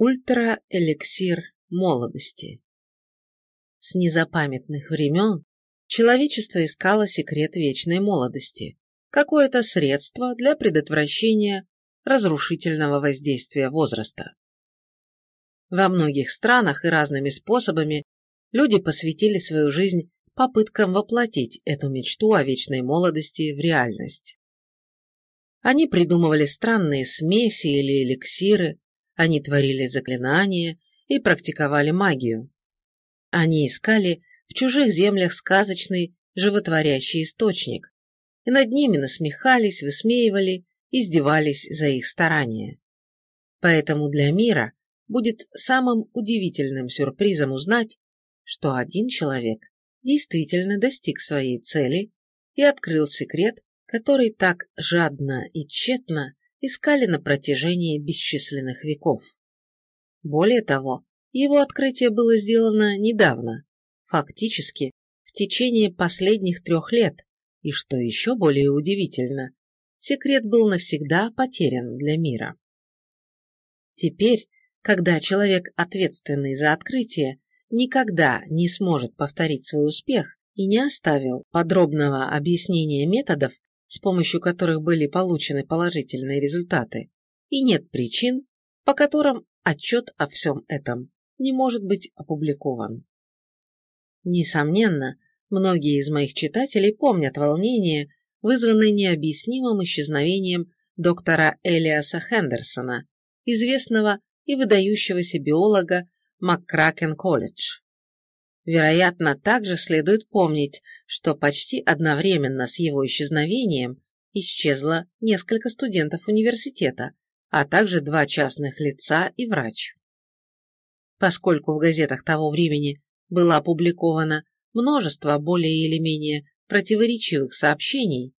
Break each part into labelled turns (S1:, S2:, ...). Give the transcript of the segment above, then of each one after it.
S1: Ультра-эликсир молодости. С незапамятных времен человечество искало секрет вечной молодости, какое-то средство для предотвращения разрушительного воздействия возраста. Во многих странах и разными способами люди посвятили свою жизнь попыткам воплотить эту мечту о вечной молодости в реальность. Они придумывали странные смеси или эликсиры, они творили заклинания и практиковали магию. Они искали в чужих землях сказочный, животворящий источник, и над ними насмехались, высмеивали, издевались за их старания. Поэтому для мира будет самым удивительным сюрпризом узнать, что один человек действительно достиг своей цели и открыл секрет, который так жадно и тщетно искали на протяжении бесчисленных веков. Более того, его открытие было сделано недавно, фактически в течение последних трех лет, и что еще более удивительно, секрет был навсегда потерян для мира. Теперь, когда человек, ответственный за открытие, никогда не сможет повторить свой успех и не оставил подробного объяснения методов, с помощью которых были получены положительные результаты, и нет причин, по которым отчет о всем этом не может быть опубликован. Несомненно, многие из моих читателей помнят волнение, вызванное необъяснимым исчезновением доктора Элиаса Хендерсона, известного и выдающегося биолога МакКракен-колледж. Вероятно, также следует помнить, что почти одновременно с его исчезновением исчезло несколько студентов университета, а также два частных лица и врач. Поскольку в газетах того времени было опубликовано множество более или менее противоречивых сообщений,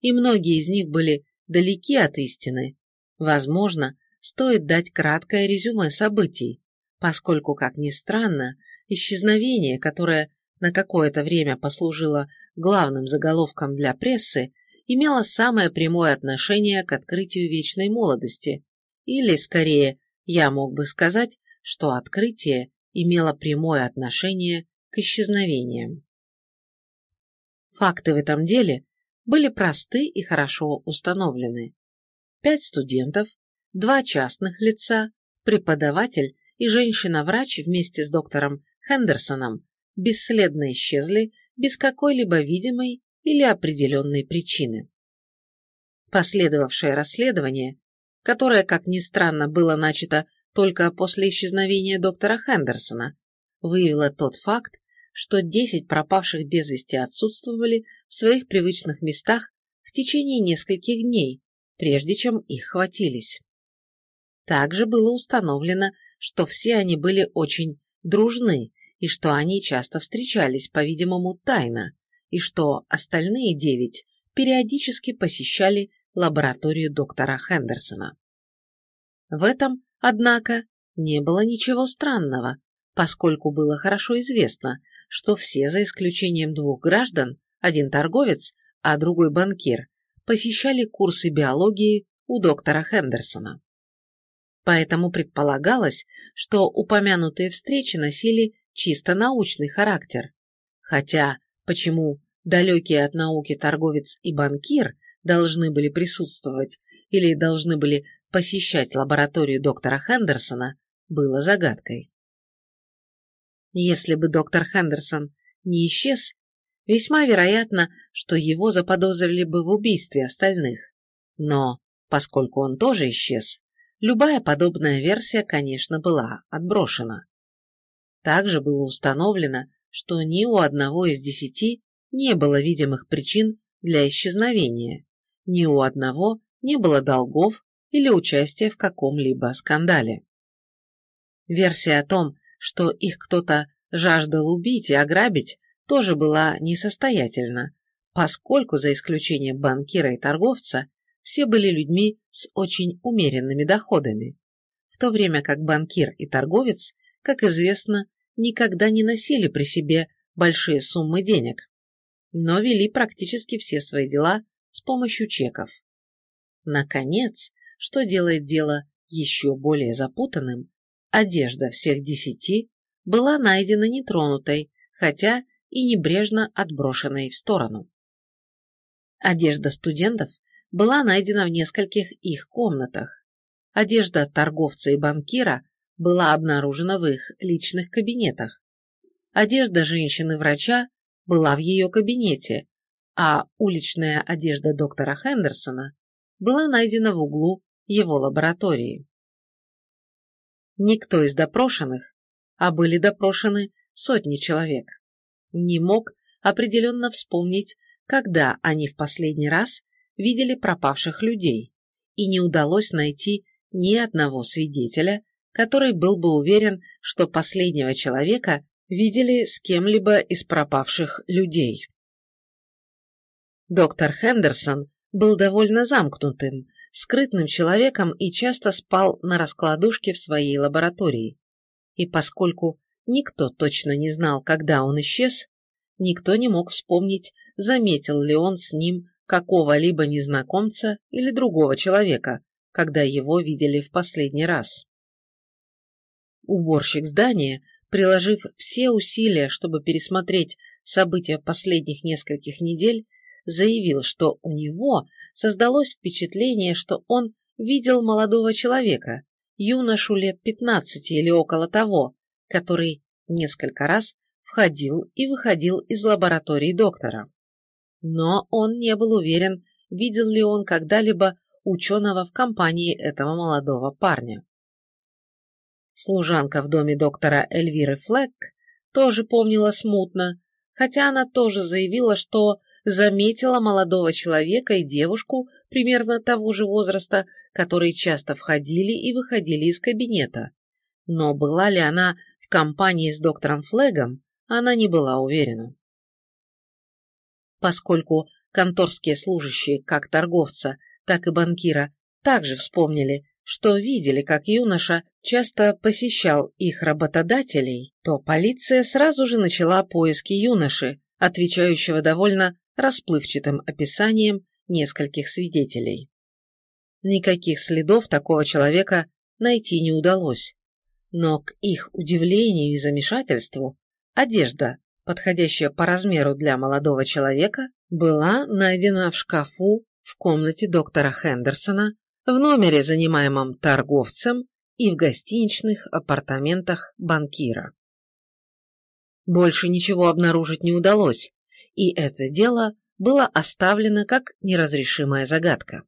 S1: и многие из них были далеки от истины, возможно, стоит дать краткое резюме событий, поскольку, как ни странно, исчезновение, которое на какое-то время послужило главным заголовком для прессы, имело самое прямое отношение к открытию вечной молодости, или, скорее, я мог бы сказать, что открытие имело прямое отношение к исчезновениям. Факты в этом деле были просты и хорошо установлены. Пять студентов, два частных лица, преподаватель и женщина-врач вместе с доктором Хендерсоном бесследно исчезли без какой-либо видимой или определенной причины. Последовавшее расследование, которое, как ни странно, было начато только после исчезновения доктора Хендерсона, выявило тот факт, что 10 пропавших без вести отсутствовали в своих привычных местах в течение нескольких дней, прежде чем их хватились. Также было установлено, что все они были очень дружны и что они часто встречались, по-видимому, тайно, и что остальные девять периодически посещали лабораторию доктора Хендерсона. В этом, однако, не было ничего странного, поскольку было хорошо известно, что все, за исключением двух граждан, один торговец, а другой банкир, посещали курсы биологии у доктора Хендерсона. Поэтому предполагалось, что упомянутые встречи носили чисто научный характер. Хотя, почему далекие от науки торговец и банкир должны были присутствовать или должны были посещать лабораторию доктора Хендерсона, было загадкой. Если бы доктор Хендерсон не исчез, весьма вероятно, что его заподозрили бы в убийстве остальных. Но, поскольку он тоже исчез, любая подобная версия, конечно, была отброшена. Также было установлено, что ни у одного из десяти не было видимых причин для исчезновения, ни у одного не было долгов или участия в каком-либо скандале. Версия о том, что их кто-то жаждал убить и ограбить, тоже была несостоятельна, поскольку, за исключением банкира и торговца, все были людьми с очень умеренными доходами, в то время как банкир и торговец, как известно, никогда не носили при себе большие суммы денег, но вели практически все свои дела с помощью чеков. Наконец, что делает дело еще более запутанным, одежда всех десяти была найдена нетронутой, хотя и небрежно отброшенной в сторону. Одежда студентов была найдена в нескольких их комнатах. Одежда торговца и банкира была обнаружена в их личных кабинетах. Одежда женщины-врача была в ее кабинете, а уличная одежда доктора Хендерсона была найдена в углу его лаборатории. Никто из допрошенных, а были допрошены сотни человек, не мог определенно вспомнить, когда они в последний раз видели пропавших людей, и не удалось найти ни одного свидетеля, который был бы уверен, что последнего человека видели с кем-либо из пропавших людей. Доктор Хендерсон был довольно замкнутым, скрытным человеком и часто спал на раскладушке в своей лаборатории. И поскольку никто точно не знал, когда он исчез, никто не мог вспомнить, заметил ли он с ним какого-либо незнакомца или другого человека, когда его видели в последний раз. Уборщик здания, приложив все усилия, чтобы пересмотреть события последних нескольких недель, заявил, что у него создалось впечатление, что он видел молодого человека, юношу лет пятнадцати или около того, который несколько раз входил и выходил из лаборатории доктора. Но он не был уверен, видел ли он когда-либо ученого в компании этого молодого парня. Служанка в доме доктора Эльвиры Флэк тоже помнила смутно, хотя она тоже заявила, что заметила молодого человека и девушку примерно того же возраста, которые часто входили и выходили из кабинета. Но была ли она в компании с доктором Флегом, она не была уверена. Поскольку конторские служащие, как торговца, так и банкира, также вспомнили, что видели, как юноша часто посещал их работодателей, то полиция сразу же начала поиски юноши, отвечающего довольно расплывчатым описанием нескольких свидетелей. Никаких следов такого человека найти не удалось, но к их удивлению и замешательству одежда, подходящая по размеру для молодого человека, была найдена в шкафу в комнате доктора Хендерсона, в номере, занимаемом торговцем, и в гостиничных апартаментах банкира. Больше ничего обнаружить не удалось, и это дело было оставлено как неразрешимая загадка.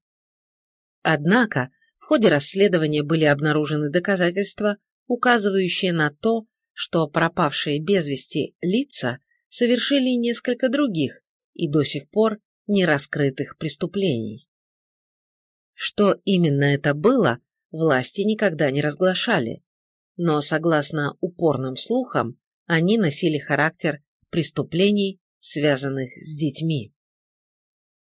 S1: Однако в ходе расследования были обнаружены доказательства, указывающие на то, что пропавшие без вести лица совершили несколько других и до сих пор не раскрытых преступлений. Что именно это было, власти никогда не разглашали, но, согласно упорным слухам, они носили характер преступлений, связанных с детьми.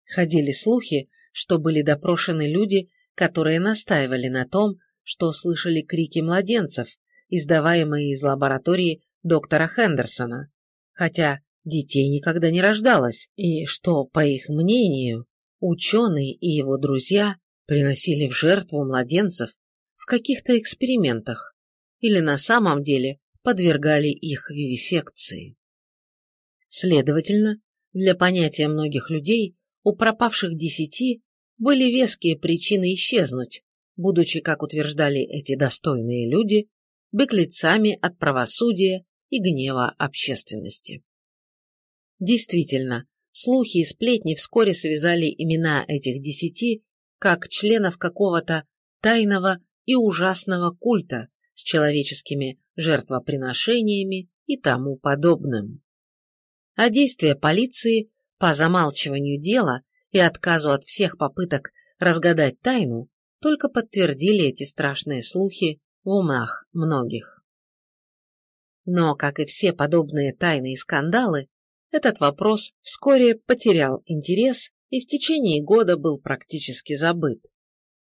S1: Ходили слухи, что были допрошены люди, которые настаивали на том, что слышали крики младенцев, издаваемые из лаборатории доктора Хендерсона, хотя детей никогда не рождалось, и что, по их мнению, ученый и его друзья приносили в жертву младенцев в каких-то экспериментах или на самом деле подвергали их вивисекции. Следовательно, для понятия многих людей у пропавших десяти были веские причины исчезнуть, будучи, как утверждали эти достойные люди, беглецами от правосудия и гнева общественности. Действительно, слухи и сплетни вскоре связали имена этих десяти как членов какого-то тайного и ужасного культа с человеческими жертвоприношениями и тому подобным а действия полиции по замалчиванию дела и отказу от всех попыток разгадать тайну только подтвердили эти страшные слухи в умах многих. Но, как и все подобные тайны и скандалы, этот вопрос вскоре потерял интерес и в течение года был практически забыт.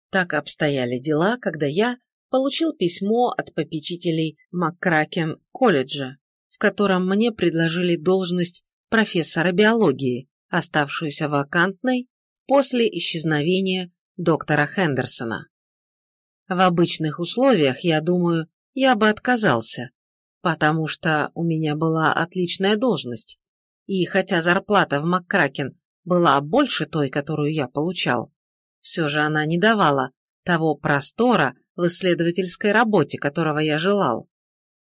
S1: Так обстояли дела, когда я получил письмо от попечителей Маккракен колледжа, в котором мне предложили должность профессора биологии, оставшуюся вакантной после исчезновения доктора Хендерсона. В обычных условиях, я думаю, я бы отказался, потому что у меня была отличная должность, и хотя зарплата в МакКракен была больше той, которую я получал, все же она не давала того простора в исследовательской работе, которого я желал.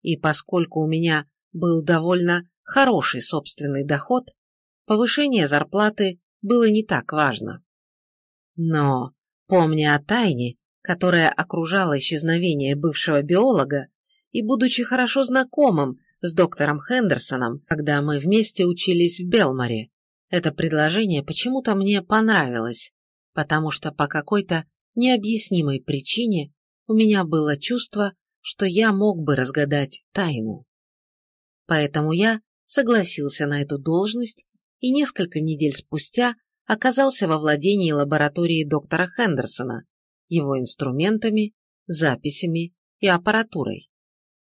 S1: И поскольку у меня был довольно хороший собственный доход, повышение зарплаты было не так важно. Но, помня о тайне, которая окружала исчезновение бывшего биолога, и будучи хорошо знакомым с доктором Хендерсоном, когда мы вместе учились в Белморе, это предложение почему-то мне понравилось, потому что по какой-то необъяснимой причине у меня было чувство, что я мог бы разгадать тайну. Поэтому я согласился на эту должность и несколько недель спустя оказался во владении лаборатории доктора Хендерсона, его инструментами, записями и аппаратурой.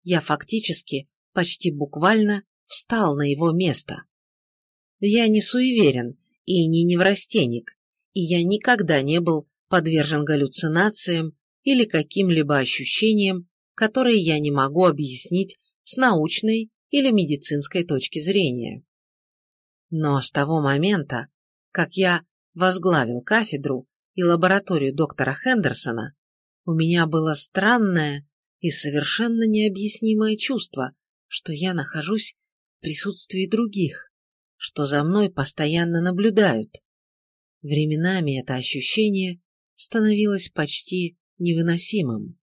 S1: Я фактически, почти буквально, встал на его место. Я не суеверен и не неврастенник, и я никогда не был подвержен галлюцинациям или каким-либо ощущениям, которые я не могу объяснить с научной или медицинской точки зрения. Но с того момента, как я возглавил кафедру и лабораторию доктора Хендерсона, у меня было странное и совершенно необъяснимое чувство, что я нахожусь в присутствии других, что за мной постоянно наблюдают. Временами это ощущение становилось почти невыносимым.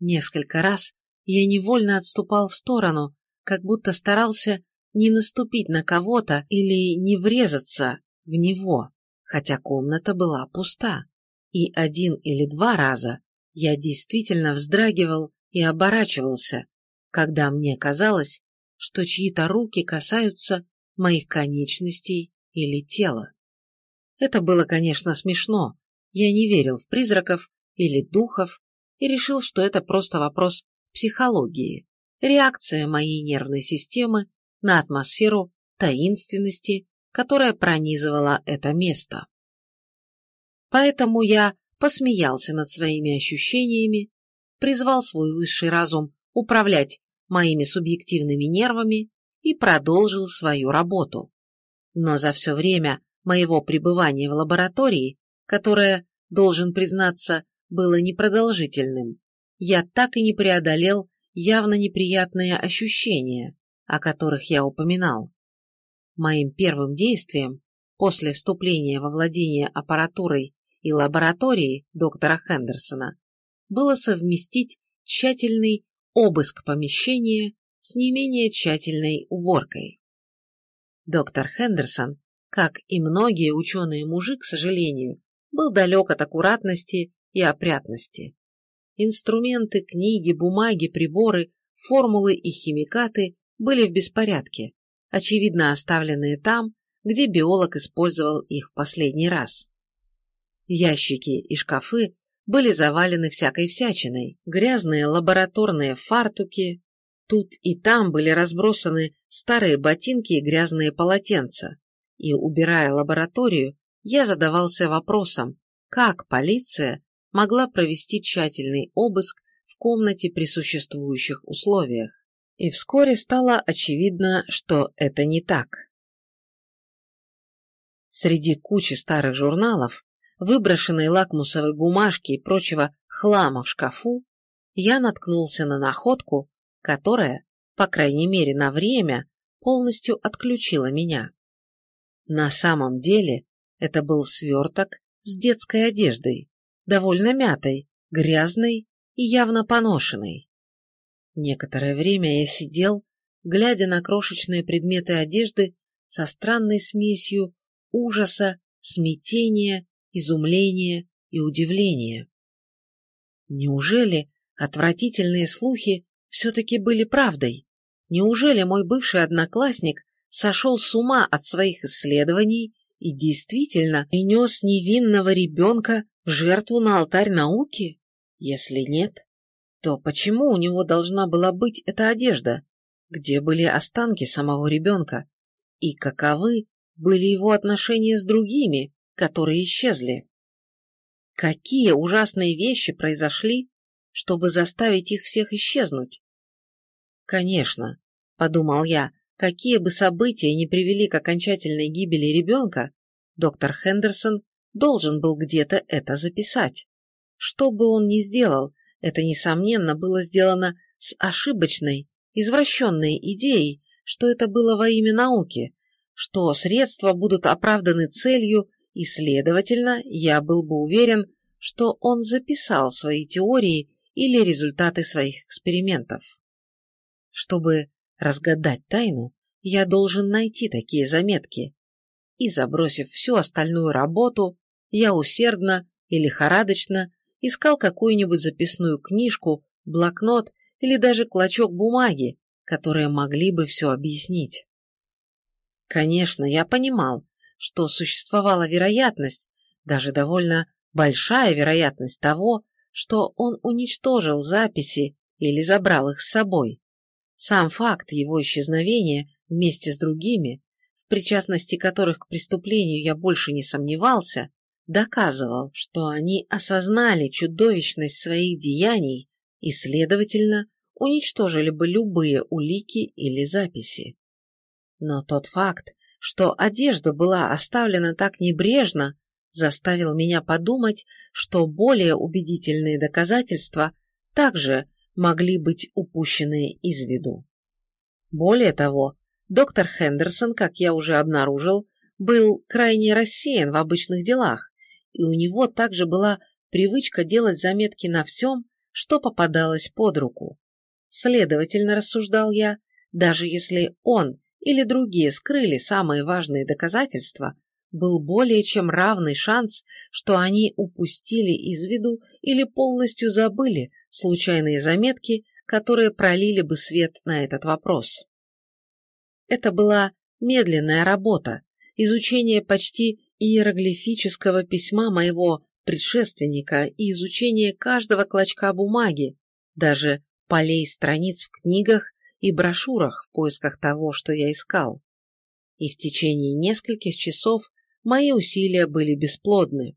S1: Несколько раз я невольно отступал в сторону, как будто старался не наступить на кого-то или не врезаться в него, хотя комната была пуста. И один или два раза я действительно вздрагивал и оборачивался, когда мне казалось, что чьи-то руки касаются моих конечностей или тела. Это было, конечно, смешно. Я не верил в призраков или духов и решил, что это просто вопрос психологии, реакция моей нервной системы на атмосферу таинственности, которая пронизывала это место. Поэтому я посмеялся над своими ощущениями, призвал свой высший разум управлять моими субъективными нервами и продолжил свою работу. Но за все время моего пребывания в лаборатории, которое, должен признаться, было непродолжительным, я так и не преодолел явно неприятные ощущения, о которых я упоминал. Моим первым действием после вступления во владение аппаратурой и лабораторией доктора Хендерсона было совместить тщательный обыск помещения с не менее тщательной уборкой. Доктор Хендерсон, как и многие ученые-мужи, к сожалению, был далек от аккуратности и опрятности. Инструменты, книги, бумаги, приборы, формулы и химикаты были в беспорядке, очевидно оставленные там, где биолог использовал их в последний раз. Ящики и шкафы были завалены всякой всячиной, грязные лабораторные фартуки, тут и там были разбросаны старые ботинки и грязные полотенца, и, убирая лабораторию, я задавался вопросом, как полиция могла провести тщательный обыск в комнате при существующих условиях. И вскоре стало очевидно, что это не так. Среди кучи старых журналов, выброшенной лакмусовой бумажки и прочего хлама в шкафу, я наткнулся на находку, которая, по крайней мере на время, полностью отключила меня. На самом деле это был сверток с детской одеждой, довольно мятой, грязной и явно поношенной. Некоторое время я сидел, глядя на крошечные предметы одежды со странной смесью ужаса, смятения, изумления и удивления. Неужели отвратительные слухи все-таки были правдой? Неужели мой бывший одноклассник сошел с ума от своих исследований и действительно принес невинного ребенка в жертву на алтарь науки? Если нет, то почему у него должна была быть эта одежда? Где были останки самого ребенка? И каковы были его отношения с другими, которые исчезли? Какие ужасные вещи произошли, чтобы заставить их всех исчезнуть? Конечно, подумал я, какие бы события ни привели к окончательной гибели ребенка, доктор Хендерсон должен был где-то это записать. Что бы он ни сделал, это, несомненно, было сделано с ошибочной, извращенной идеей, что это было во имя науки, что средства будут оправданы целью, и, следовательно, я был бы уверен, что он записал свои теории или результаты своих экспериментов. Чтобы разгадать тайну, я должен найти такие заметки. И, забросив всю остальную работу, я усердно и лихорадочно искал какую-нибудь записную книжку, блокнот или даже клочок бумаги, которые могли бы все объяснить. Конечно, я понимал, что существовала вероятность, даже довольно большая вероятность того, что он уничтожил записи или забрал их с собой. Сам факт его исчезновения вместе с другими, в причастности которых к преступлению я больше не сомневался, доказывал, что они осознали чудовищность своих деяний и, следовательно, уничтожили бы любые улики или записи. Но тот факт, что одежда была оставлена так небрежно, заставил меня подумать, что более убедительные доказательства также могли быть упущены из виду. Более того, доктор Хендерсон, как я уже обнаружил, был крайне рассеян в обычных делах, и у него также была привычка делать заметки на всем, что попадалось под руку. Следовательно, рассуждал я, даже если он или другие скрыли самые важные доказательства, был более чем равный шанс, что они упустили из виду или полностью забыли случайные заметки, которые пролили бы свет на этот вопрос. Это была медленная работа, изучение почти иероглифического письма моего предшественника и изучение каждого клочка бумаги, даже полей страниц в книгах и брошюрах в поисках того, что я искал. И в течение нескольких часов мои усилия были бесплодны.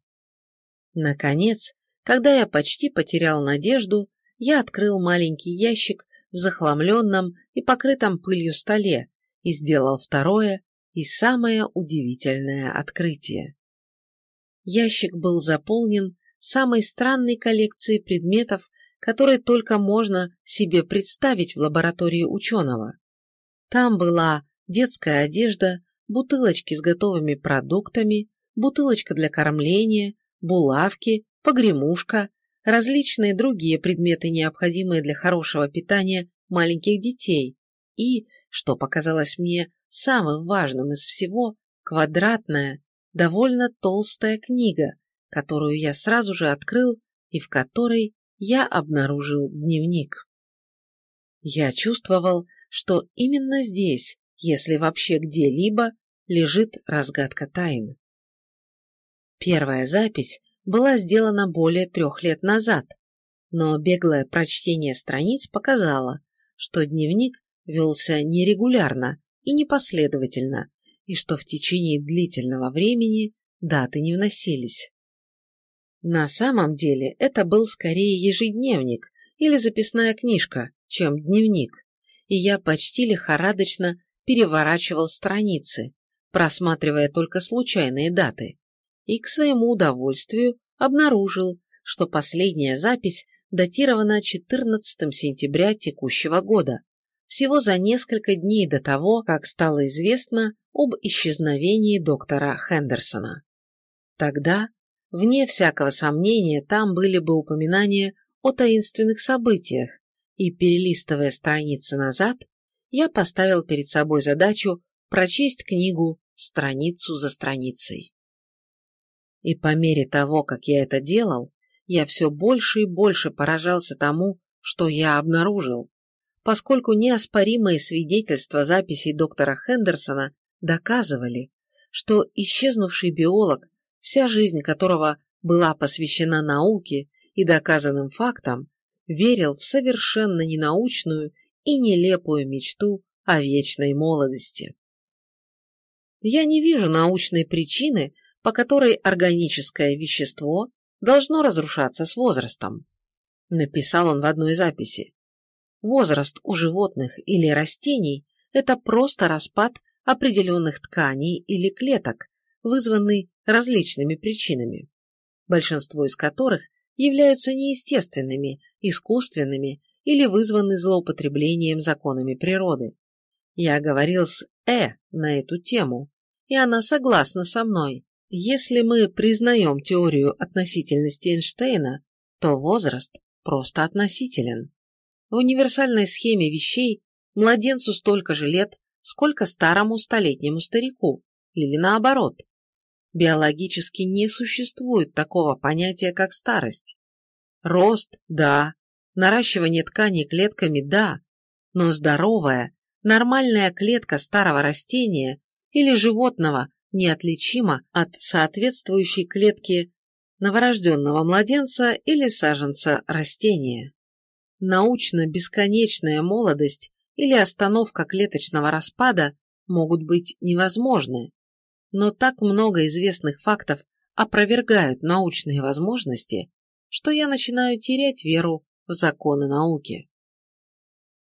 S1: Наконец, когда я почти потерял надежду, я открыл маленький ящик в захламленном и покрытом пылью столе и сделал второе и самое удивительное открытие. Ящик был заполнен самой странной коллекцией предметов, которые только можно себе представить в лаборатории ученого. Там была детская одежда, бутылочки с готовыми продуктами, бутылочка для кормления, булавки, погремушка, различные другие предметы, необходимые для хорошего питания маленьких детей, и, что показалось мне самым важным из всего, квадратная, довольно толстая книга, которую я сразу же открыл и в которой я обнаружил дневник. Я чувствовал, что именно здесь, если вообще где-либо, лежит разгадка тайн. Первая запись была сделана более трех лет назад, но беглое прочтение страниц показало, что дневник велся нерегулярно и непоследовательно, и что в течение длительного времени даты не вносились. На самом деле это был скорее ежедневник или записная книжка, чем дневник, и я почти лихорадочно переворачивал страницы, просматривая только случайные даты, и к своему удовольствию обнаружил, что последняя запись датирована 14 сентября текущего года, всего за несколько дней до того, как стало известно об исчезновении доктора Хендерсона. Тогда Вне всякого сомнения, там были бы упоминания о таинственных событиях, и, перелистывая страницы назад, я поставил перед собой задачу прочесть книгу страницу за страницей. И по мере того, как я это делал, я все больше и больше поражался тому, что я обнаружил, поскольку неоспоримые свидетельства записей доктора Хендерсона доказывали, что исчезнувший биолог вся жизнь которого была посвящена науке и доказанным фактам, верил в совершенно ненаучную и нелепую мечту о вечной молодости. Я не вижу научной причины, по которой органическое вещество должно разрушаться с возрастом. написал он в одной записи. Возраст у животных или растений – это просто распад определенных тканей или клеток, вызванный различными причинами, большинство из которых являются неестественными, искусственными или вызваны злоупотреблением законами природы. Я говорил с Э на эту тему, и она согласна со мной. Если мы признаем теорию относительности Эйнштейна, то возраст просто относителен. В универсальной схеме вещей младенцу столько же лет, сколько старому столетнему старику, или наоборот. Биологически не существует такого понятия, как старость. Рост – да, наращивание тканей клетками – да, но здоровая, нормальная клетка старого растения или животного неотличима от соответствующей клетки новорожденного младенца или саженца растения. Научно бесконечная молодость или остановка клеточного распада могут быть невозможны, но так много известных фактов опровергают научные возможности, что я начинаю терять веру в законы науки.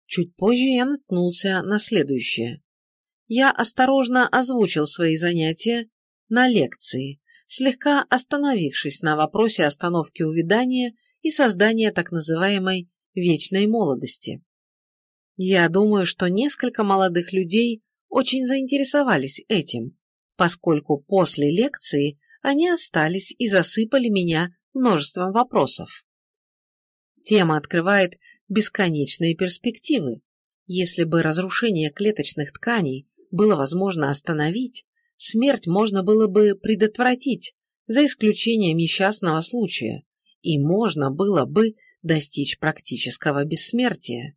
S1: Чуть позже я наткнулся на следующее. Я осторожно озвучил свои занятия на лекции, слегка остановившись на вопросе остановки увядания и создания так называемой вечной молодости. Я думаю, что несколько молодых людей очень заинтересовались этим, поскольку после лекции они остались и засыпали меня множеством вопросов. Тема открывает бесконечные перспективы. Если бы разрушение клеточных тканей было возможно остановить, смерть можно было бы предотвратить, за исключением несчастного случая, и можно было бы достичь практического бессмертия.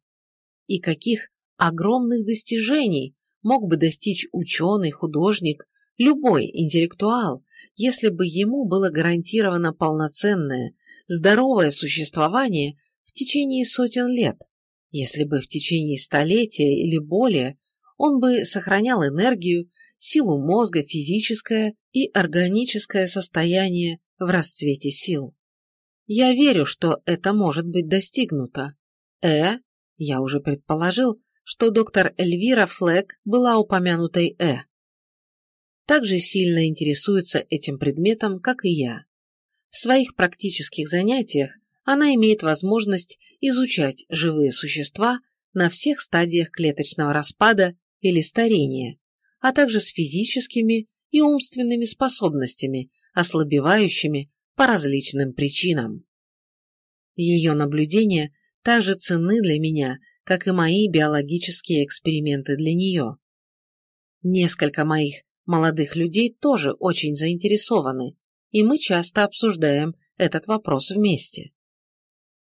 S1: И каких огромных достижений мог бы достичь ученый, художник, любой интеллектуал, если бы ему было гарантировано полноценное, здоровое существование в течение сотен лет, если бы в течение столетия или более он бы сохранял энергию, силу мозга, физическое и органическое состояние в расцвете сил. Я верю, что это может быть достигнуто. Э, я уже предположил, что доктор Эльвира Флэк была упомянутой Э. Также сильно интересуется этим предметом, как и я. В своих практических занятиях она имеет возможность изучать живые существа на всех стадиях клеточного распада или старения, а также с физическими и умственными способностями, ослабевающими по различным причинам. Ее наблюдения также ценны для меня, как и мои биологические эксперименты для нее. Несколько моих молодых людей тоже очень заинтересованы, и мы часто обсуждаем этот вопрос вместе.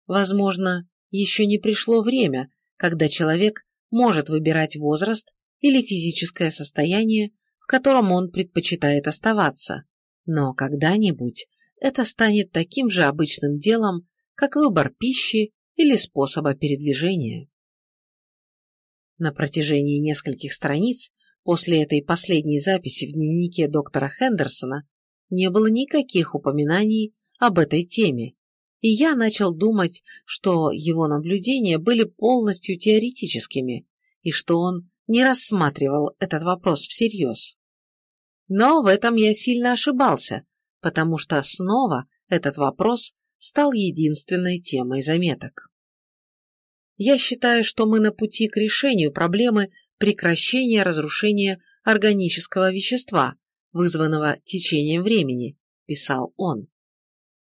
S1: Возможно, еще не пришло время, когда человек может выбирать возраст или физическое состояние, в котором он предпочитает оставаться, но когда-нибудь это станет таким же обычным делом, как выбор пищи или способа передвижения. На протяжении нескольких страниц после этой последней записи в дневнике доктора Хендерсона не было никаких упоминаний об этой теме, и я начал думать, что его наблюдения были полностью теоретическими, и что он не рассматривал этот вопрос всерьез. Но в этом я сильно ошибался, потому что снова этот вопрос стал единственной темой заметок. Я считаю, что мы на пути к решению проблемы прекращения разрушения органического вещества, вызванного течением времени, писал он.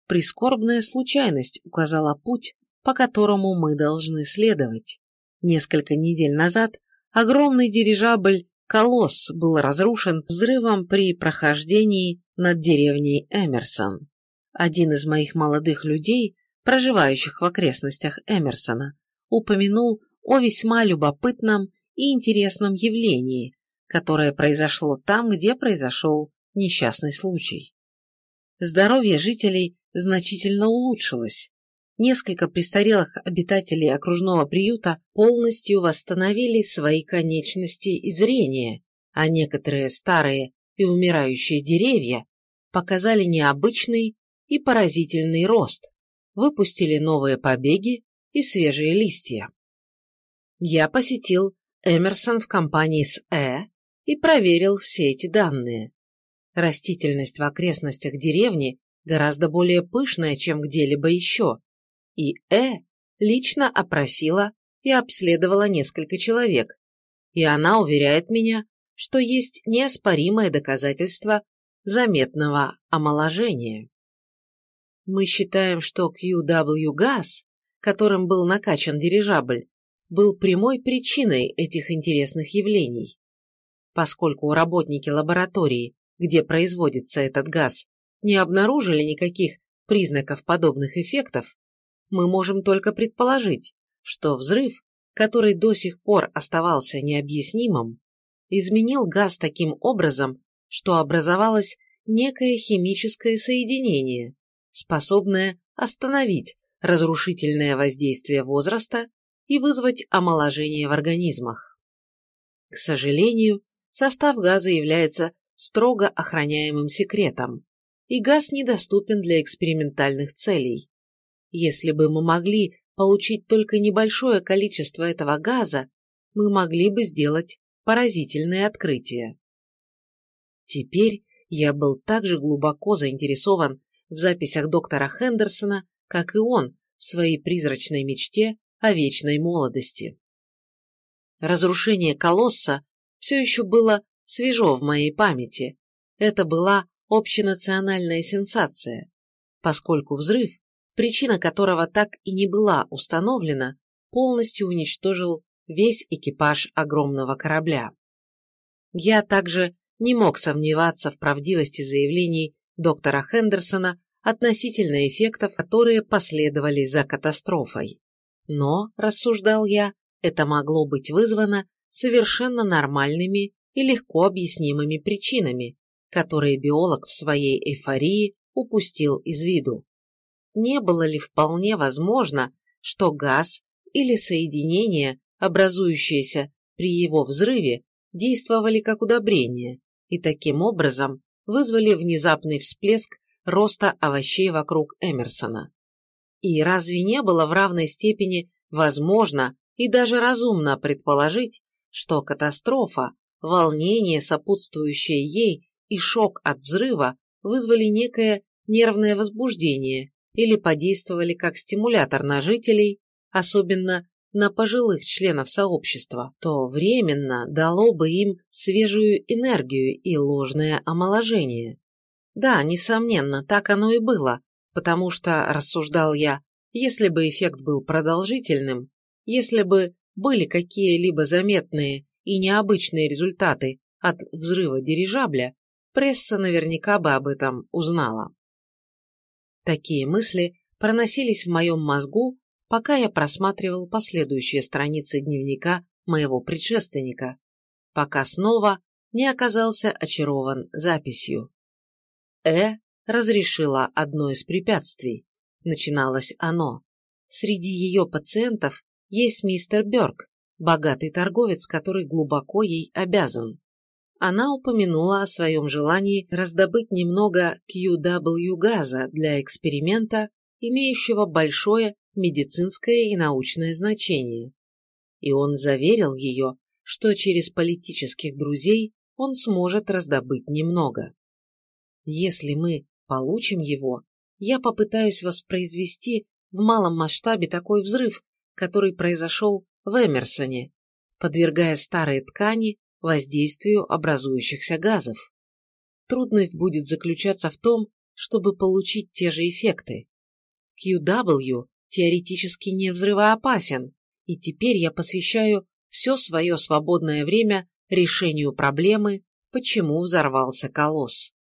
S1: Прискорбная случайность указала путь, по которому мы должны следовать. Несколько недель назад огромный дирижабль «Колосс» был разрушен взрывом при прохождении над деревней Эмерсон. Один из моих молодых людей, проживающих в окрестностях Эмерсона, упомянул о весьма любопытном и интересном явлении, которое произошло там, где произошел несчастный случай. Здоровье жителей значительно улучшилось. Несколько престарелых обитателей окружного приюта полностью восстановили свои конечности и зрение, а некоторые старые и умирающие деревья показали необычный и поразительный рост, выпустили новые побеги и свежие листья. Я посетил Эмерсон в компании с Э и проверил все эти данные. Растительность в окрестностях деревни гораздо более пышная, чем где-либо еще, и Э лично опросила и обследовала несколько человек, и она уверяет меня, что есть неоспоримое доказательство заметного омоложения. Мы считаем, что QW газ, которым был накачан дирижабль, был прямой причиной этих интересных явлений. Поскольку работники лаборатории, где производится этот газ, не обнаружили никаких признаков подобных эффектов, мы можем только предположить, что взрыв, который до сих пор оставался необъяснимым, изменил газ таким образом, что образовалось некое химическое соединение, способное остановить разрушительное воздействие возраста и вызвать омоложение в организмах. К сожалению, состав газа является строго охраняемым секретом, и газ недоступен для экспериментальных целей. Если бы мы могли получить только небольшое количество этого газа, мы могли бы сделать поразительные открытия. Теперь я был также глубоко заинтересован в записях доктора Хендерсона, как и он в своей призрачной мечте о вечной молодости. Разрушение колосса все еще было свежо в моей памяти. Это была общенациональная сенсация, поскольку взрыв, причина которого так и не была установлена, полностью уничтожил весь экипаж огромного корабля. Я также не мог сомневаться в правдивости заявлений доктора Хендерсона относительно эффектов, которые последовали за катастрофой. Но, рассуждал я, это могло быть вызвано совершенно нормальными и легко объяснимыми причинами, которые биолог в своей эйфории упустил из виду. Не было ли вполне возможно, что газ или соединение, образующееся при его взрыве, действовали как удобрение и таким образом вызвали внезапный всплеск роста овощей вокруг Эмерсона? И разве не было в равной степени возможно и даже разумно предположить, что катастрофа, волнение, сопутствующее ей, и шок от взрыва вызвали некое нервное возбуждение или подействовали как стимулятор на жителей, особенно на пожилых членов сообщества, то временно дало бы им свежую энергию и ложное омоложение. Да, несомненно, так оно и было, потому что, рассуждал я, если бы эффект был продолжительным, если бы были какие-либо заметные и необычные результаты от взрыва дирижабля, пресса наверняка бы об этом узнала. Такие мысли проносились в моем мозгу, пока я просматривал последующие страницы дневника моего предшественника, пока снова не оказался очарован записью. Э разрешила одно из препятствий. Начиналось оно. Среди ее пациентов есть мистер Бёрк, богатый торговец, который глубоко ей обязан. Она упомянула о своем желании раздобыть немного QW газа для эксперимента, имеющего большое медицинское и научное значение. И он заверил ее, что через политических друзей он сможет раздобыть немного. Если мы получим его, я попытаюсь воспроизвести в малом масштабе такой взрыв, который произошел в Эмерсоне, подвергая старые ткани воздействию образующихся газов. Трудность будет заключаться в том, чтобы получить те же эффекты. QW теоретически не взрывоопасен, и теперь я посвящаю все свое свободное время решению проблемы, почему взорвался колосс.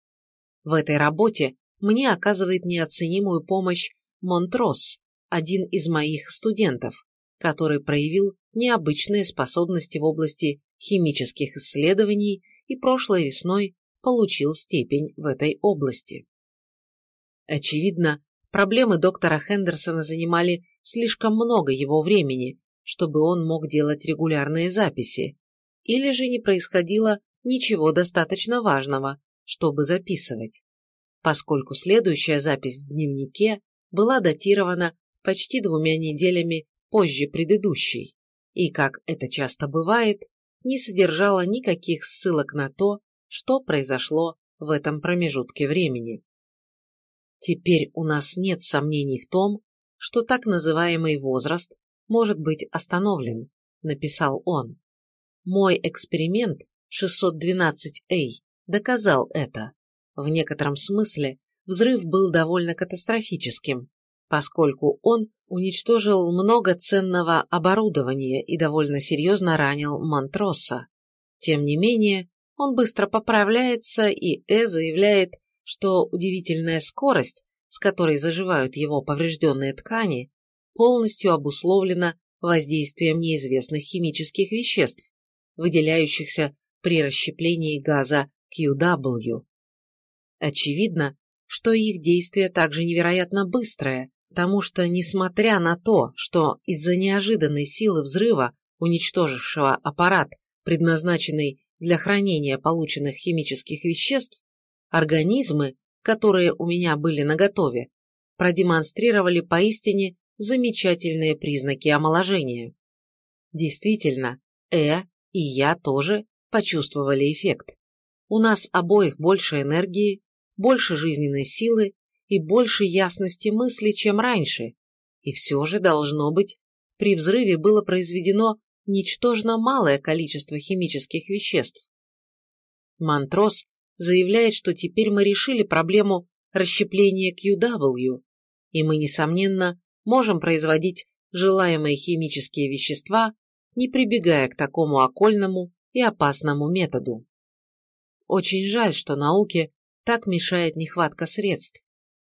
S1: В этой работе мне оказывает неоценимую помощь Монтрос, один из моих студентов, который проявил необычные способности в области химических исследований и прошлой весной получил степень в этой области. Очевидно, проблемы доктора Хендерсона занимали слишком много его времени, чтобы он мог делать регулярные записи, или же не происходило ничего достаточно важного, чтобы записывать, поскольку следующая запись в дневнике была датирована почти двумя неделями позже предыдущей, и, как это часто бывает, не содержала никаких ссылок на то, что произошло в этом промежутке времени. Теперь у нас нет сомнений в том, что так называемый возраст может быть остановлен, написал он. Мой эксперимент 612A доказал это. В некотором смысле взрыв был довольно катастрофическим, поскольку он уничтожил много ценного оборудования и довольно серьезно ранил Монтросса. Тем не менее, он быстро поправляется, и Э заявляет, что удивительная скорость, с которой заживают его поврежденные ткани, полностью обусловлена воздействием неизвестных химических веществ, выделяющихся при расщеплении газа QW. Очевидно, что их действие также невероятно быстрое, потому что, несмотря на то, что из-за неожиданной силы взрыва, уничтожившего аппарат, предназначенный для хранения полученных химических веществ, организмы, которые у меня были наготове, продемонстрировали поистине замечательные признаки омоложения. Действительно, Э и я тоже почувствовали эффект. У нас обоих больше энергии, больше жизненной силы и больше ясности мысли, чем раньше. И все же, должно быть, при взрыве было произведено ничтожно малое количество химических веществ. Мантрос заявляет, что теперь мы решили проблему расщепления QW, и мы, несомненно, можем производить желаемые химические вещества, не прибегая к такому окольному и опасному методу. Очень жаль, что науке так мешает нехватка средств.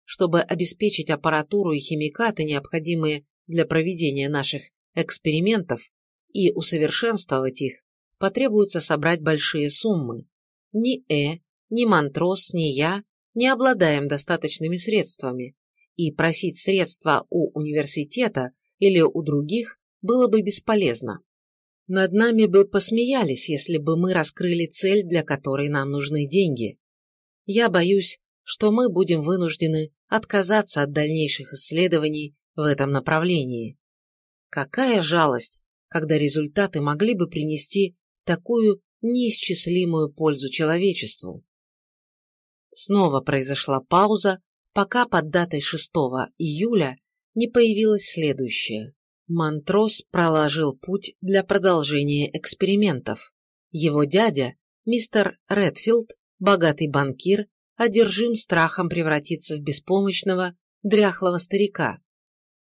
S1: Чтобы обеспечить аппаратуру и химикаты, необходимые для проведения наших экспериментов, и усовершенствовать их, потребуется собрать большие суммы. Ни Э, ни Монтрос, ни я не обладаем достаточными средствами, и просить средства у университета или у других было бы бесполезно. Над нами бы посмеялись, если бы мы раскрыли цель, для которой нам нужны деньги. Я боюсь, что мы будем вынуждены отказаться от дальнейших исследований в этом направлении. Какая жалость, когда результаты могли бы принести такую неисчислимую пользу человечеству. Снова произошла пауза, пока под датой 6 июля не появилось следующее. Монтрос проложил путь для продолжения экспериментов. Его дядя, мистер Редфилд, богатый банкир, одержим страхом превратиться в беспомощного, дряхлого старика.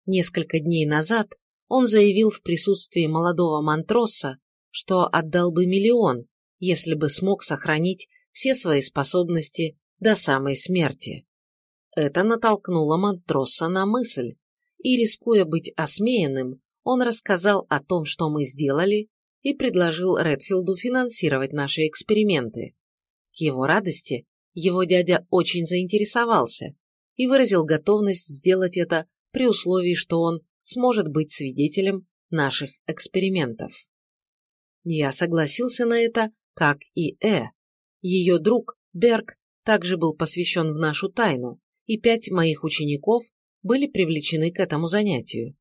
S1: Несколько дней назад он заявил в присутствии молодого Монтроса, что отдал бы миллион, если бы смог сохранить все свои способности до самой смерти. Это натолкнуло Монтроса на мысль, и, рискуя быть осмеянным, он рассказал о том, что мы сделали, и предложил Редфилду финансировать наши эксперименты. К его радости его дядя очень заинтересовался и выразил готовность сделать это при условии, что он сможет быть свидетелем наших экспериментов. Я согласился на это, как и Э. Ее друг, Берг, также был посвящен в нашу тайну, и пять моих учеников были привлечены к этому занятию.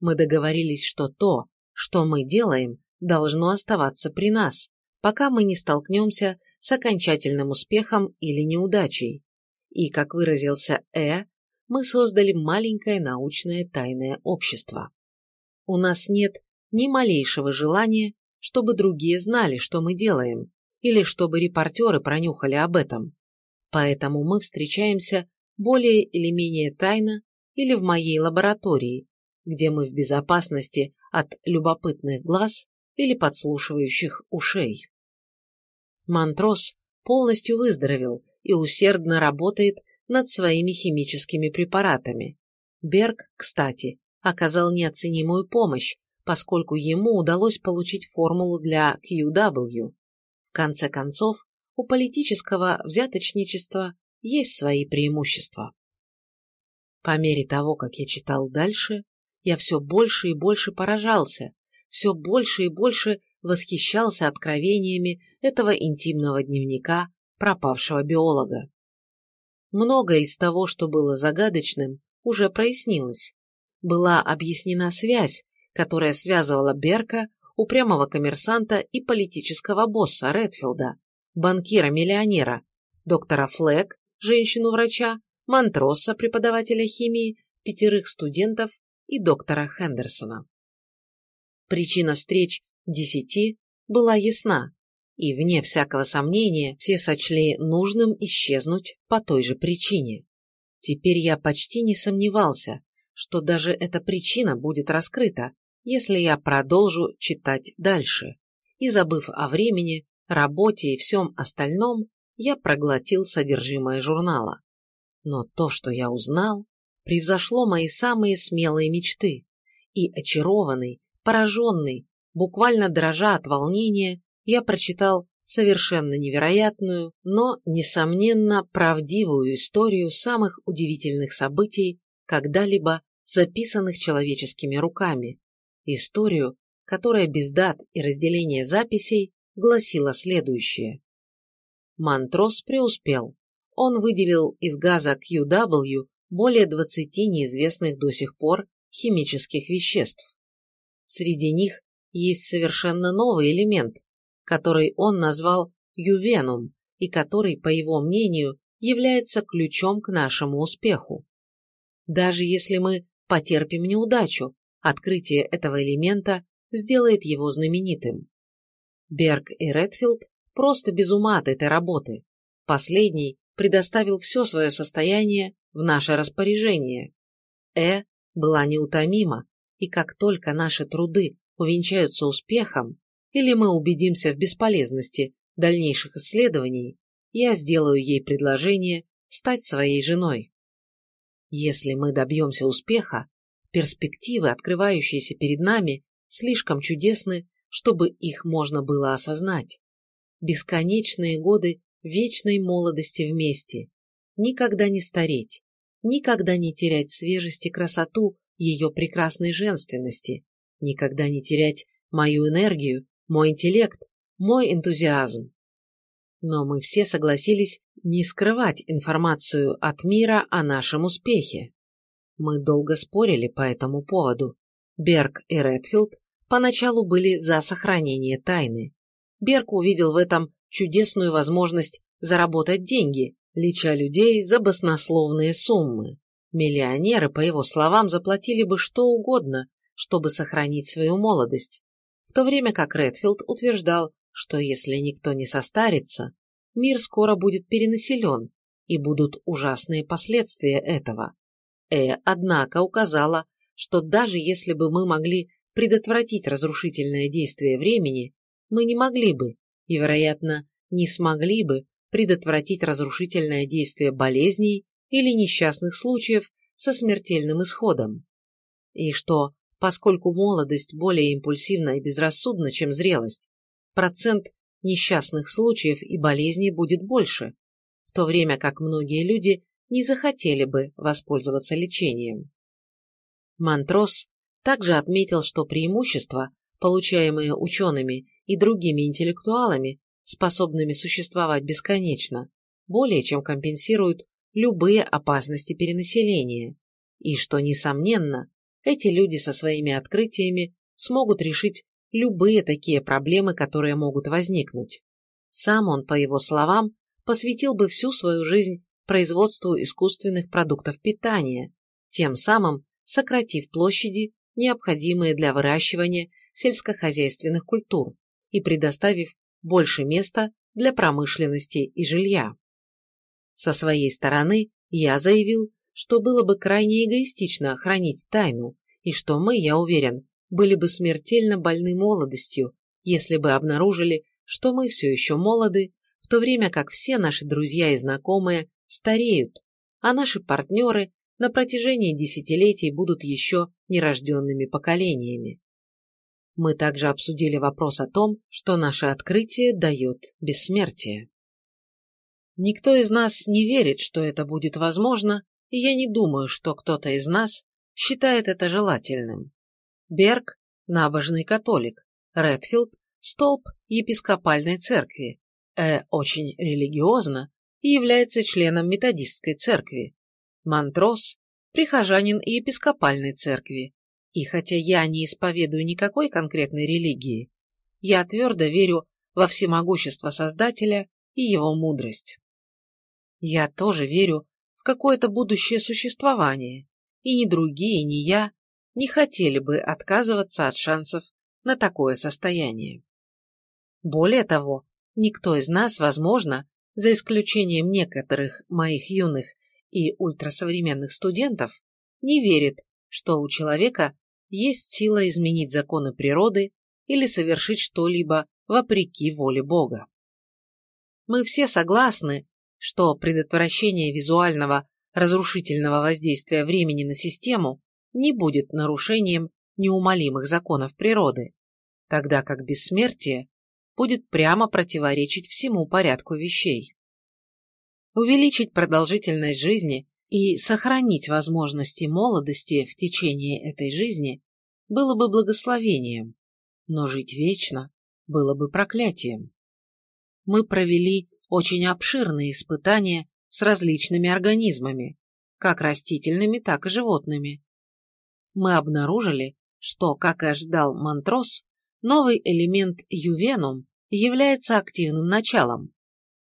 S1: Мы договорились, что то, что мы делаем, должно оставаться при нас, пока мы не столкнемся с окончательным успехом или неудачей. И, как выразился Э, мы создали маленькое научное тайное общество. У нас нет ни малейшего желания, чтобы другие знали, что мы делаем, или чтобы репортеры пронюхали об этом. Поэтому мы встречаемся более или менее тайно или в моей лаборатории, где мы в безопасности от любопытных глаз или подслушивающих ушей. Мантрос полностью выздоровел и усердно работает над своими химическими препаратами. Берг, кстати, оказал неоценимую помощь, поскольку ему удалось получить формулу для QW. В конце концов, у политического взяточничества есть свои преимущества. По мере того, как я читал дальше, я все больше и больше поражался, все больше и больше восхищался откровениями этого интимного дневника пропавшего биолога. Многое из того, что было загадочным, уже прояснилось. Была объяснена связь, которая связывала Берка, упрямого коммерсанта и политического босса Редфилда, банкира-миллионера, доктора Флэг, женщину-врача, Монтроса, преподавателя химии, пятерых студентов и доктора Хендерсона. Причина встреч десяти была ясна, и, вне всякого сомнения, все сочли нужным исчезнуть по той же причине. Теперь я почти не сомневался, что даже эта причина будет раскрыта, если я продолжу читать дальше. И, забыв о времени, работе и всем остальном, я проглотил содержимое журнала. Но то, что я узнал, превзошло мои самые смелые мечты, и очарованный, пораженный, буквально дрожа от волнения, я прочитал совершенно невероятную, но, несомненно, правдивую историю самых удивительных событий, когда-либо записанных человеческими руками. Историю, которая без дат и разделения записей гласила следующее. Мантрос преуспел. Он выделил из газа QW более 20 неизвестных до сих пор химических веществ. Среди них есть совершенно новый элемент, который он назвал ювенум и который, по его мнению, является ключом к нашему успеху. Даже если мы потерпим неудачу, открытие этого элемента сделает его знаменитым. Берг и Редфилд просто без ума от этой работы. Последний предоставил все свое состояние в наше распоряжение. Э была неутомима, и как только наши труды увенчаются успехом, или мы убедимся в бесполезности дальнейших исследований, я сделаю ей предложение стать своей женой. Если мы добьемся успеха, перспективы, открывающиеся перед нами, слишком чудесны, чтобы их можно было осознать. Бесконечные годы вечной молодости вместе, никогда не стареть, никогда не терять свежесть и красоту ее прекрасной женственности, никогда не терять мою энергию мой интеллект, мой энтузиазм. Но мы все согласились не скрывать информацию от мира о нашем успехе. Мы долго спорили по этому поводу. Берг и Редфилд поначалу были за сохранение тайны. Берг увидел в этом чудесную возможность заработать деньги, леча людей за баснословные суммы. Миллионеры, по его словам, заплатили бы что угодно, чтобы сохранить свою молодость в то время как Редфилд утверждал, что если никто не состарится, мир скоро будет перенаселен, и будут ужасные последствия этого. Э, однако, указала, что даже если бы мы могли предотвратить разрушительное действие времени, мы не могли бы, и, вероятно, не смогли бы предотвратить разрушительное действие болезней или несчастных случаев со смертельным исходом. И что поскольку молодость более импульсивна и безрассудна, чем зрелость, процент несчастных случаев и болезней будет больше, в то время как многие люди не захотели бы воспользоваться лечением. Мантрос также отметил, что преимущества, получаемые учеными и другими интеллектуалами, способными существовать бесконечно, более чем компенсируют любые опасности перенаселения, и что, несомненно, эти люди со своими открытиями смогут решить любые такие проблемы, которые могут возникнуть. Сам он, по его словам, посвятил бы всю свою жизнь производству искусственных продуктов питания, тем самым сократив площади, необходимые для выращивания сельскохозяйственных культур, и предоставив больше места для промышленности и жилья. Со своей стороны я заявил, что было бы крайне эгоистично хранить тайну, и что мы, я уверен, были бы смертельно больны молодостью, если бы обнаружили, что мы все еще молоды, в то время как все наши друзья и знакомые стареют, а наши партнеры на протяжении десятилетий будут еще нерожденными поколениями. Мы также обсудили вопрос о том, что наше открытие дает бессмертие. Никто из нас не верит, что это будет возможно, и я не думаю, что кто-то из нас считает это желательным. Берг – набожный католик, Редфилд – столб епископальной церкви, Э очень религиозно и является членом методистской церкви. Монтрос прихожанин епископальной церкви, и хотя я не исповедую никакой конкретной религии, я твердо верю во всемогущество Создателя и его мудрость. Я тоже верю в какое-то будущее существование, и ни другие, ни я не хотели бы отказываться от шансов на такое состояние. Более того, никто из нас, возможно, за исключением некоторых моих юных и ультрасовременных студентов, не верит, что у человека есть сила изменить законы природы или совершить что-либо вопреки воле Бога. Мы все согласны, что предотвращение визуального разрушительного воздействия времени на систему не будет нарушением неумолимых законов природы, тогда как бессмертие будет прямо противоречить всему порядку вещей. Увеличить продолжительность жизни и сохранить возможности молодости в течение этой жизни было бы благословением, но жить вечно было бы проклятием. Мы провели очень обширные испытания с различными организмами, как растительными, так и животными. Мы обнаружили, что, как и ожидал Монтрос, новый элемент ювенум является активным началом.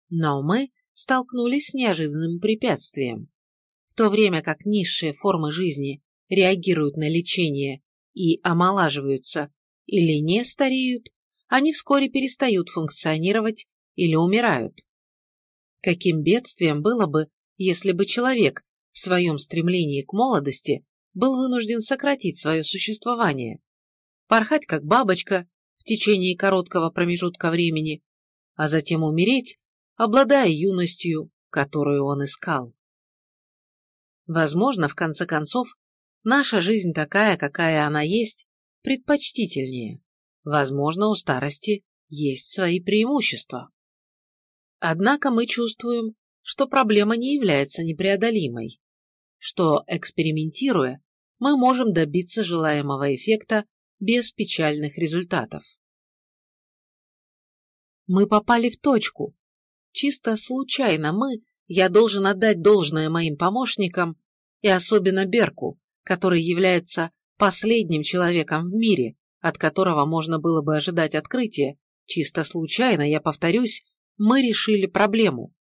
S1: Но мы столкнулись с неожиданным препятствием. В то время как низшие формы жизни реагируют на лечение и омолаживаются или не стареют, они вскоре перестают функционировать или умирают. Каким бедствием было бы, если бы человек в своем стремлении к молодости был вынужден сократить свое существование, порхать как бабочка в течение короткого промежутка времени, а затем умереть, обладая юностью, которую он искал. Возможно, в конце концов, наша жизнь такая, какая она есть, предпочтительнее. Возможно, у старости есть свои преимущества. Однако мы чувствуем, что проблема не является непреодолимой, что, экспериментируя, мы можем добиться желаемого эффекта без печальных результатов. Мы попали в точку. Чисто случайно мы, я должен отдать должное моим помощникам и особенно Берку, который является последним человеком в мире, от которого можно было бы ожидать открытия, чисто случайно, я повторюсь, мы решили проблему.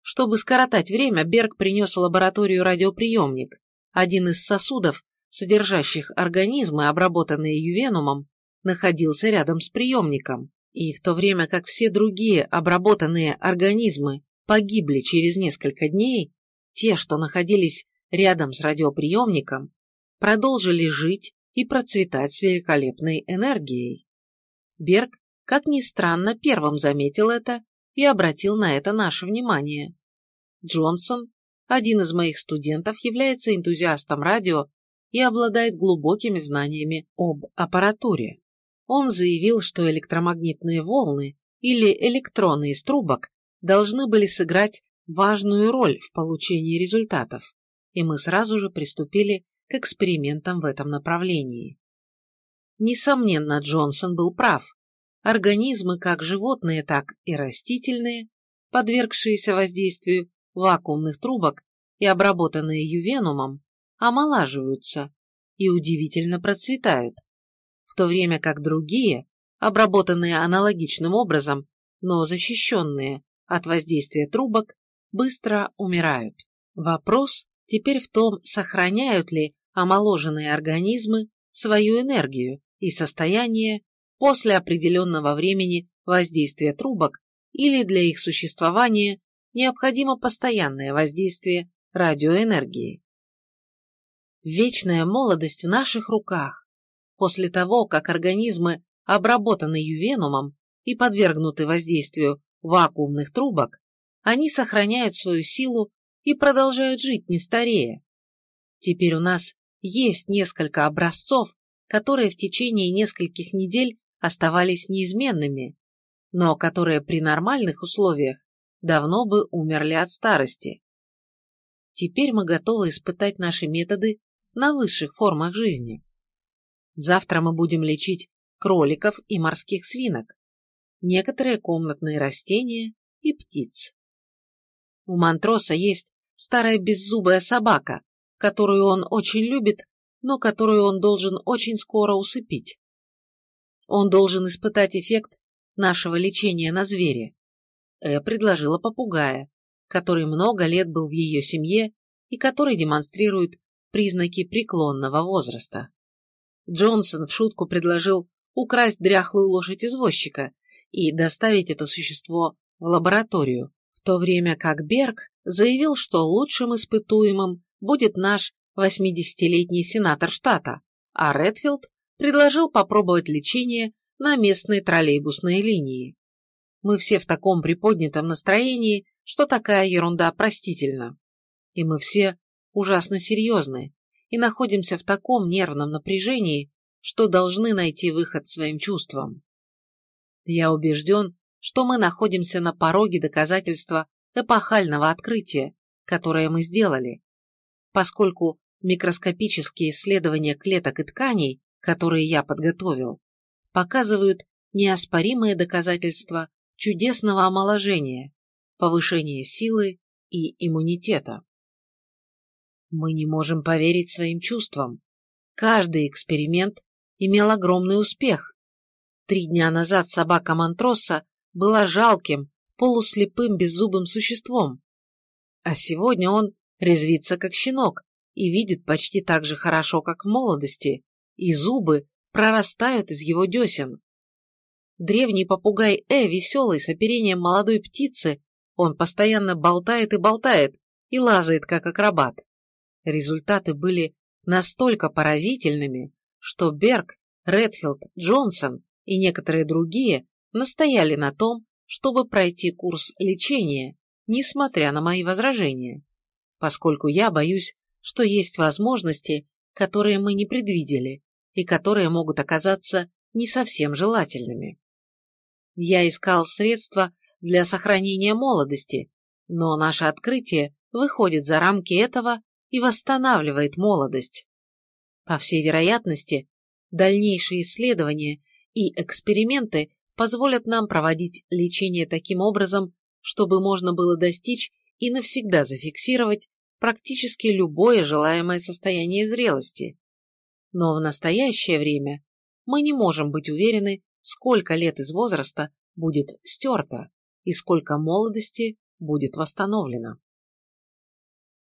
S1: Чтобы скоротать время, Берг принес в лабораторию радиоприемник, один из сосудов, содержащих организмы, обработанные ювенумом, находился рядом с приемником, и в то время как все другие обработанные организмы погибли через несколько дней, те, что находились рядом с радиоприемником, продолжили жить и процветать с великолепной энергией. Берг, как ни странно, первым заметил это и обратил на это наше внимание. Джонсон, один из моих студентов, является энтузиастом радио и обладает глубокими знаниями об аппаратуре. Он заявил, что электромагнитные волны или электроны из трубок должны были сыграть важную роль в получении результатов, и мы сразу же приступили к экспериментам в этом направлении. Несомненно, Джонсон был прав. Организмы, как животные, так и растительные, подвергшиеся воздействию вакуумных трубок и обработанные ювенумом, омолаживаются и удивительно процветают, в то время как другие, обработанные аналогичным образом, но защищенные от воздействия трубок, быстро умирают. Вопрос теперь в том, сохраняют ли омоложенные организмы свою энергию и состояние после определенного времени воздействия трубок или для их существования необходимо постоянное воздействие радиоэнергии. Вечная молодость в наших руках. После того, как организмы обработаны ювенумом и подвергнуты воздействию вакуумных трубок, они сохраняют свою силу и продолжают жить не старея. Теперь у нас есть несколько образцов, которые в течение нескольких недель оставались неизменными, но которые при нормальных условиях давно бы умерли от старости. Теперь мы готовы испытать наши методы на высших формах жизни. Завтра мы будем лечить кроликов и морских свинок, некоторые комнатные растения и птиц. У Мантроса есть старая беззубая собака, которую он очень любит, но которую он должен очень скоро усыпить. Он должен испытать эффект нашего лечения на звере. Э предложила попугая, который много лет был в ее семье и который демонстрирует признаки преклонного возраста. Джонсон в шутку предложил украсть дряхлую лошадь извозчика и доставить это существо в лабораторию, в то время как Берг заявил, что лучшим испытуемым будет наш 80-летний сенатор штата, а Редфилд предложил попробовать лечение на местной троллейбусной линии. Мы все в таком приподнятом настроении, что такая ерунда простительна. И мы все ужасно серьезны и находимся в таком нервном напряжении, что должны найти выход своим чувствам. Я убежден, что мы находимся на пороге доказательства эпохального открытия, которое мы сделали, поскольку микроскопические исследования клеток и тканей, которые я подготовил, показывают неоспоримые доказательства чудесного омоложения, повышения силы и иммунитета. Мы не можем поверить своим чувствам. Каждый эксперимент имел огромный успех. Три дня назад собака Монтросса была жалким, полуслепым, беззубым существом. А сегодня он резвится, как щенок, и видит почти так же хорошо, как в молодости, и зубы прорастают из его десен. Древний попугай Э, веселый, с оперением молодой птицы, он постоянно болтает и болтает, и лазает, как акробат. Результаты были настолько поразительными, что Берг, Редфилд, Джонсон и некоторые другие настояли на том, чтобы пройти курс лечения, несмотря на мои возражения, поскольку я боюсь, что есть возможности, которые мы не предвидели и которые могут оказаться не совсем желательными. Я искал средства для сохранения молодости, но наше открытие выходит за рамки этого и восстанавливает молодость. По всей вероятности, дальнейшие исследования и эксперименты позволят нам проводить лечение таким образом, чтобы можно было достичь и навсегда зафиксировать практически любое желаемое состояние зрелости. Но в настоящее время мы не можем быть уверены, сколько лет из возраста будет стерто и сколько молодости будет восстановлено.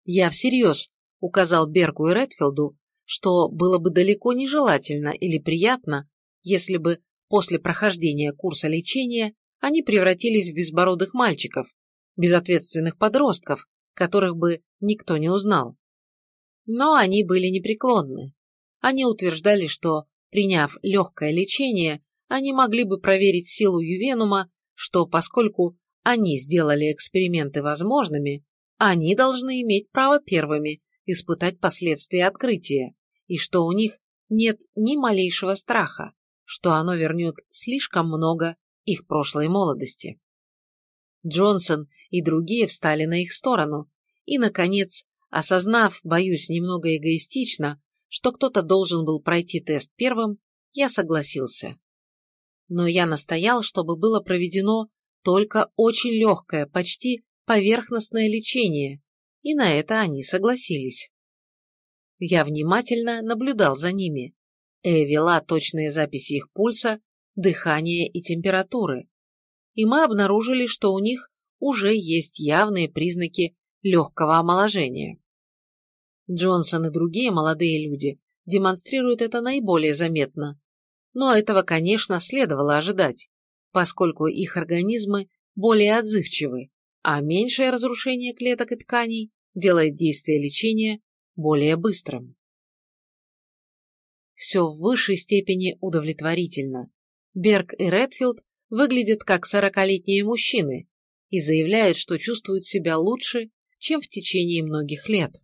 S1: Я всерьез указал Берку и Редфилду, что было бы далеко нежелательно или приятно, если бы После прохождения курса лечения они превратились в безбородых мальчиков, безответственных подростков, которых бы никто не узнал. Но они были непреклонны. Они утверждали, что, приняв легкое лечение, они могли бы проверить силу Ювенума, что поскольку они сделали эксперименты возможными, они должны иметь право первыми испытать последствия открытия, и что у них нет ни малейшего страха, что оно вернет слишком много их прошлой молодости. Джонсон и другие встали на их сторону, и, наконец, осознав, боюсь, немного эгоистично, что кто-то должен был пройти тест первым, я согласился. Но я настоял, чтобы было проведено только очень легкое, почти поверхностное лечение, и на это они согласились. Я внимательно наблюдал за ними, Э вела точные записи их пульса, дыхания и температуры. И мы обнаружили, что у них уже есть явные признаки легкого омоложения. Джонсон и другие молодые люди демонстрируют это наиболее заметно. Но этого, конечно, следовало ожидать, поскольку их организмы более отзывчивы, а меньшее разрушение клеток и тканей делает действие лечения более быстрым все в высшей степени удовлетворительно. Берг и Редфилд выглядят как сорокалетние мужчины и заявляют, что чувствуют себя лучше, чем в течение многих лет.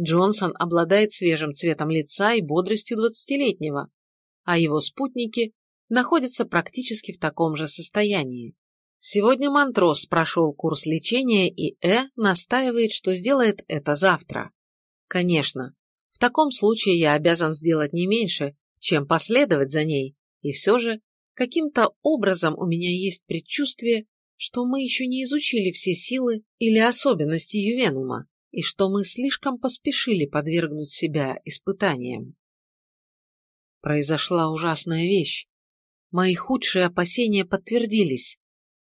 S1: Джонсон обладает свежим цветом лица и бодростью двадцатилетнего, а его спутники находятся практически в таком же состоянии. Сегодня Монтрос прошел курс лечения, и Э настаивает, что сделает это завтра. Конечно, в таком случае я обязан сделать не меньше, чем последовать за ней, и все же каким-то образом у меня есть предчувствие, что мы еще не изучили все силы или особенности Ювенума, и что мы слишком поспешили подвергнуть себя испытаниям. Произошла ужасная вещь. Мои худшие опасения подтвердились.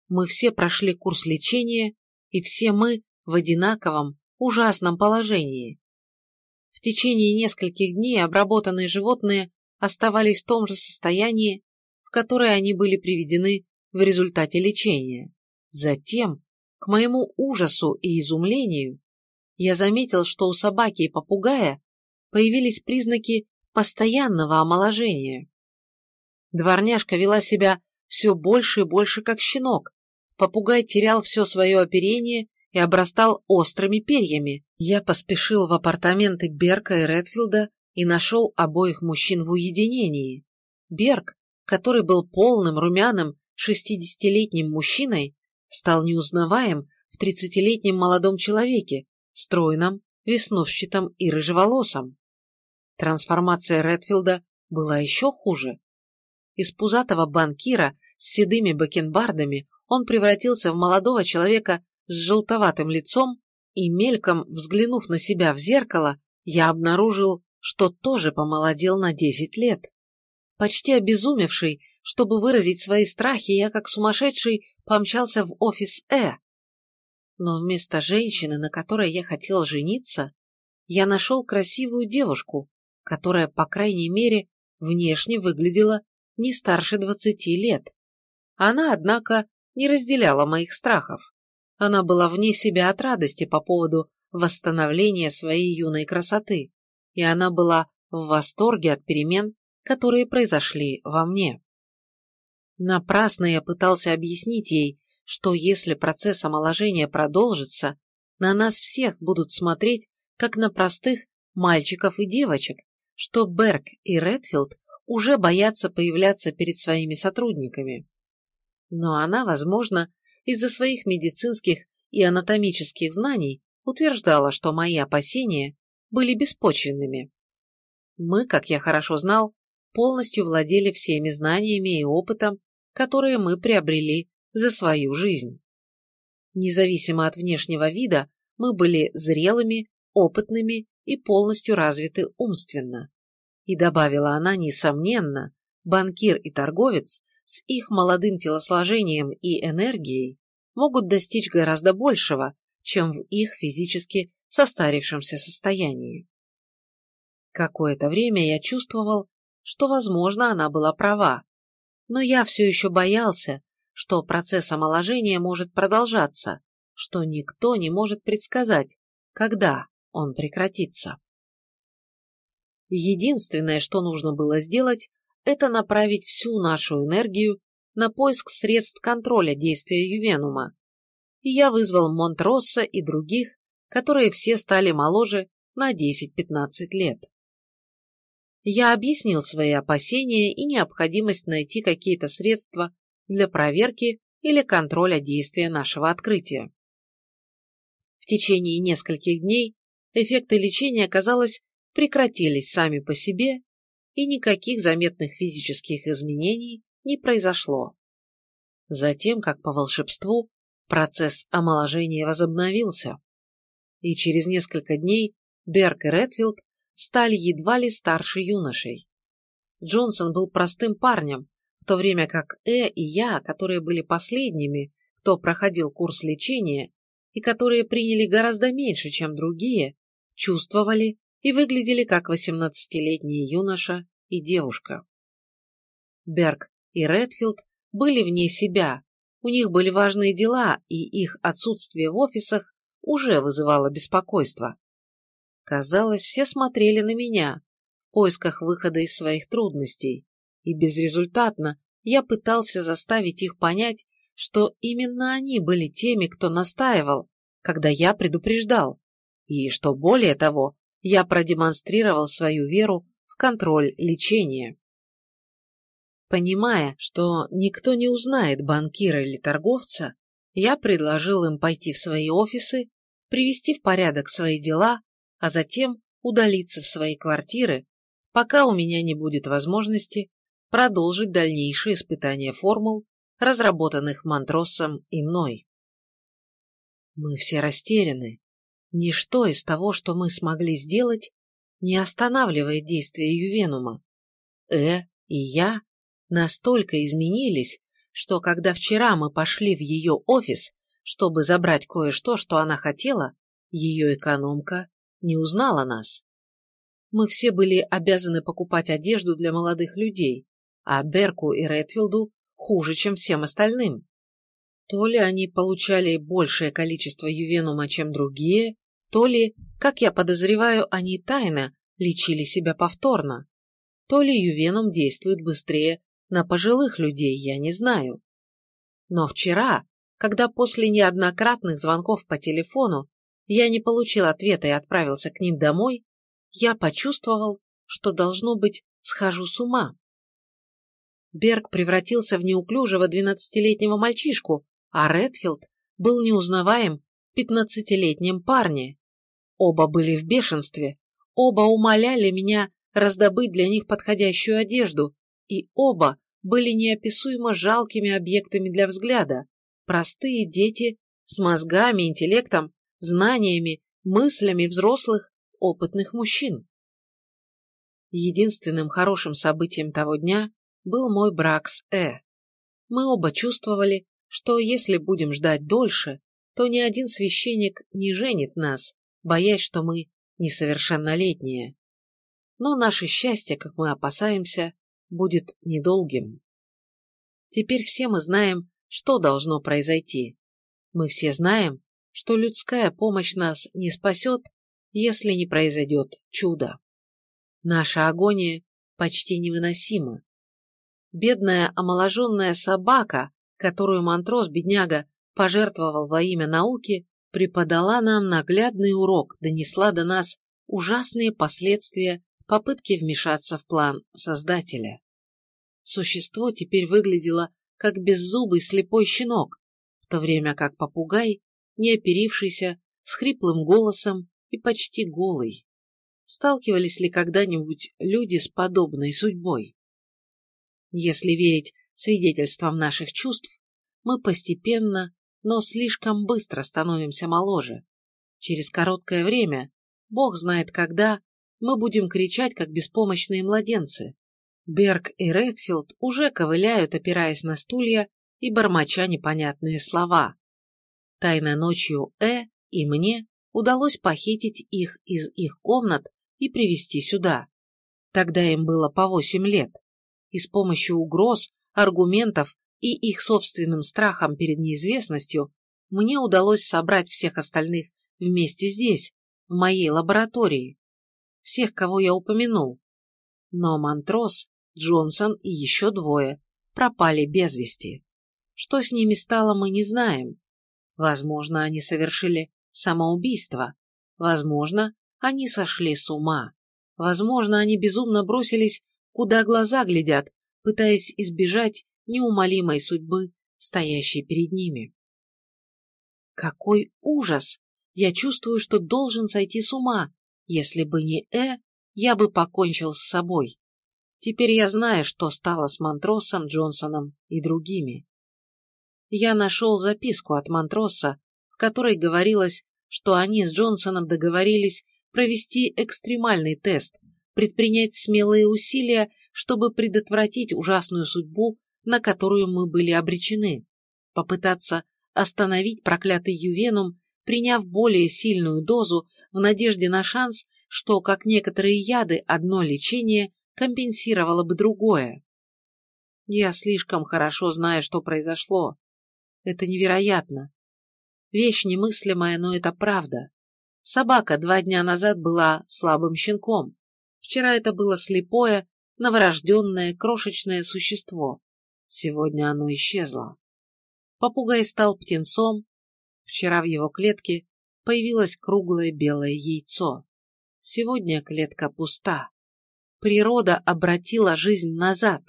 S1: Мы все прошли курс лечения, и все мы в одинаковом, ужасном положении. В течение нескольких дней обработанные животные оставались в том же состоянии, в которое они были приведены в результате лечения. Затем, к моему ужасу и изумлению, я заметил, что у собаки и попугая появились признаки постоянного омоложения. Дворняжка вела себя все больше и больше как щенок, попугай терял все свое оперение и обрастал острыми перьями. Я поспешил в апартаменты Берка и Редфилда и нашел обоих мужчин в уединении. Берг, который был полным, румяным, шестидесятилетним мужчиной, стал неузнаваем в тридцатилетнем молодом человеке, стройном, веснушчатом и рыжеволосом. Трансформация Редфилда была еще хуже. Из пузатого банкира с седыми бакенбардами он превратился в молодого человека с желтоватым лицом, и мельком взглянув на себя в зеркало, я обнаружил, что тоже помолодел на десять лет. Почти обезумевший, чтобы выразить свои страхи, я как сумасшедший помчался в офис Э. Но вместо женщины, на которой я хотел жениться, я нашел красивую девушку, которая, по крайней мере, внешне выглядела не старше двадцати лет. Она, однако, не разделяла моих страхов. Она была вне себя от радости по поводу восстановления своей юной красоты, и она была в восторге от перемен, которые произошли во мне. Напрасно я пытался объяснить ей, что если процесс омоложения продолжится, на нас всех будут смотреть, как на простых мальчиков и девочек, что Берг и Редфилд уже боятся появляться перед своими сотрудниками. Но она, возможно, из-за своих медицинских и анатомических знаний утверждала, что мои опасения были беспочвенными. Мы, как я хорошо знал, полностью владели всеми знаниями и опытом, которые мы приобрели за свою жизнь. Независимо от внешнего вида, мы были зрелыми, опытными и полностью развиты умственно. И добавила она, несомненно, банкир и торговец с их молодым телосложением и энергией могут достичь гораздо большего, чем в их физически состарившемся состоянии. Какое-то время я чувствовал, что, возможно, она была права, но я все еще боялся, что процесс омоложения может продолжаться, что никто не может предсказать, когда он прекратится. Единственное, что нужно было сделать, это направить всю нашу энергию на поиск средств контроля действия Ювенума. И я вызвал Монтросса и других, которые все стали моложе на 10-15 лет. Я объяснил свои опасения и необходимость найти какие-то средства для проверки или контроля действия нашего открытия. В течение нескольких дней эффекты лечения, казалось, прекратились сами по себе и никаких заметных физических изменений не произошло. Затем, как по волшебству, процесс омоложения возобновился, и через несколько дней Берг и Редфилд стали едва ли старше юношей. Джонсон был простым парнем, в то время как Э и я, которые были последними, кто проходил курс лечения, и которые приняли гораздо меньше, чем другие, чувствовали и выглядели как восемнадцатилетний юноша и девушка. Берг и Редфилд были вне себя, у них были важные дела, и их отсутствие в офисах уже вызывало беспокойство. Казалось, все смотрели на меня в поисках выхода из своих трудностей, и безрезультатно я пытался заставить их понять, что именно они были теми, кто настаивал, когда я предупреждал, и что более того, я продемонстрировал свою веру в контроль лечения. Понимая, что никто не узнает банкира или торговца, я предложил им пойти в свои офисы, привести в порядок свои дела, а затем удалиться в свои квартиры, пока у меня не будет возможности продолжить дальнейшие испытания формул, разработанных Монтросом и мной. Мы все растеряны, Ничто из того, что мы смогли сделать, не останавливает действие Ювенума. Э и я настолько изменились, что когда вчера мы пошли в ее офис, чтобы забрать кое-что, что она хотела, ее экономка не узнала нас. Мы все были обязаны покупать одежду для молодых людей, а Берку и Редфилду хуже, чем всем остальным. То ли они получали большее количество ювенума, чем другие, то ли, как я подозреваю, они тайно лечили себя повторно, то ли ювенум действует быстрее на пожилых людей, я не знаю. Но вчера, когда после неоднократных звонков по телефону я не получил ответа и отправился к ним домой, я почувствовал, что, должно быть, схожу с ума. Берг превратился в неуклюжего двенадцатилетнего мальчишку, а Редфилд был неузнаваем в пятнадцатилетнем парне. Оба были в бешенстве, оба умоляли меня раздобыть для них подходящую одежду, и оба были неописуемо жалкими объектами для взгляда, простые дети с мозгами, интеллектом, знаниями, мыслями взрослых, опытных мужчин. Единственным хорошим событием того дня был мой брак с Э. Мы оба чувствовали, что если будем ждать дольше, то ни один священник не женит нас, боясь, что мы несовершеннолетние. Но наше счастье, как мы опасаемся, будет недолгим. Теперь все мы знаем, что должно произойти. Мы все знаем, что людская помощь нас не спасет, если не произойдет чудо. Наша агония почти невыносима. Бедная омоложенная собака, которую Монтрос, бедняга, пожертвовал во имя науки, преподала нам наглядный урок, донесла до нас ужасные последствия попытки вмешаться в план Создателя. Существо теперь выглядело как беззубый слепой щенок, в то время как попугай, не оперившийся, с хриплым голосом и почти голый. Сталкивались ли когда-нибудь люди с подобной судьбой? Если верить свидетельствам наших чувств, мы постепенно, но слишком быстро становимся моложе. Через короткое время, бог знает когда, мы будем кричать, как беспомощные младенцы. Берг и Редфилд уже ковыляют, опираясь на стулья и бормоча непонятные слова. Тайно ночью Э и мне удалось похитить их из их комнат и привести сюда. Тогда им было по восемь лет и с помощью угроз, аргументов и их собственным страхом перед неизвестностью мне удалось собрать всех остальных вместе здесь, в моей лаборатории. Всех, кого я упомянул. Но Монтрос, Джонсон и еще двое пропали без вести. Что с ними стало, мы не знаем. Возможно, они совершили самоубийство. Возможно, они сошли с ума. Возможно, они безумно бросились куда глаза глядят, пытаясь избежать неумолимой судьбы, стоящей перед ними. Какой ужас! Я чувствую, что должен сойти с ума. Если бы не Э, я бы покончил с собой. Теперь я знаю, что стало с Монтросом, Джонсоном и другими. Я нашел записку от Монтроса, в которой говорилось, что они с Джонсоном договорились провести экстремальный тест, предпринять смелые усилия, чтобы предотвратить ужасную судьбу, на которую мы были обречены, попытаться остановить проклятый ювенум, приняв более сильную дозу в надежде на шанс, что, как некоторые яды, одно лечение компенсировало бы другое. Я слишком хорошо знаю, что произошло. Это невероятно. Вещь немыслимая, но это правда. Собака два дня назад была слабым щенком. Вчера это было слепое, новорожденное, крошечное существо. Сегодня оно исчезло. Попугай стал птенцом. Вчера в его клетке появилось круглое белое яйцо. Сегодня клетка пуста. Природа обратила жизнь назад.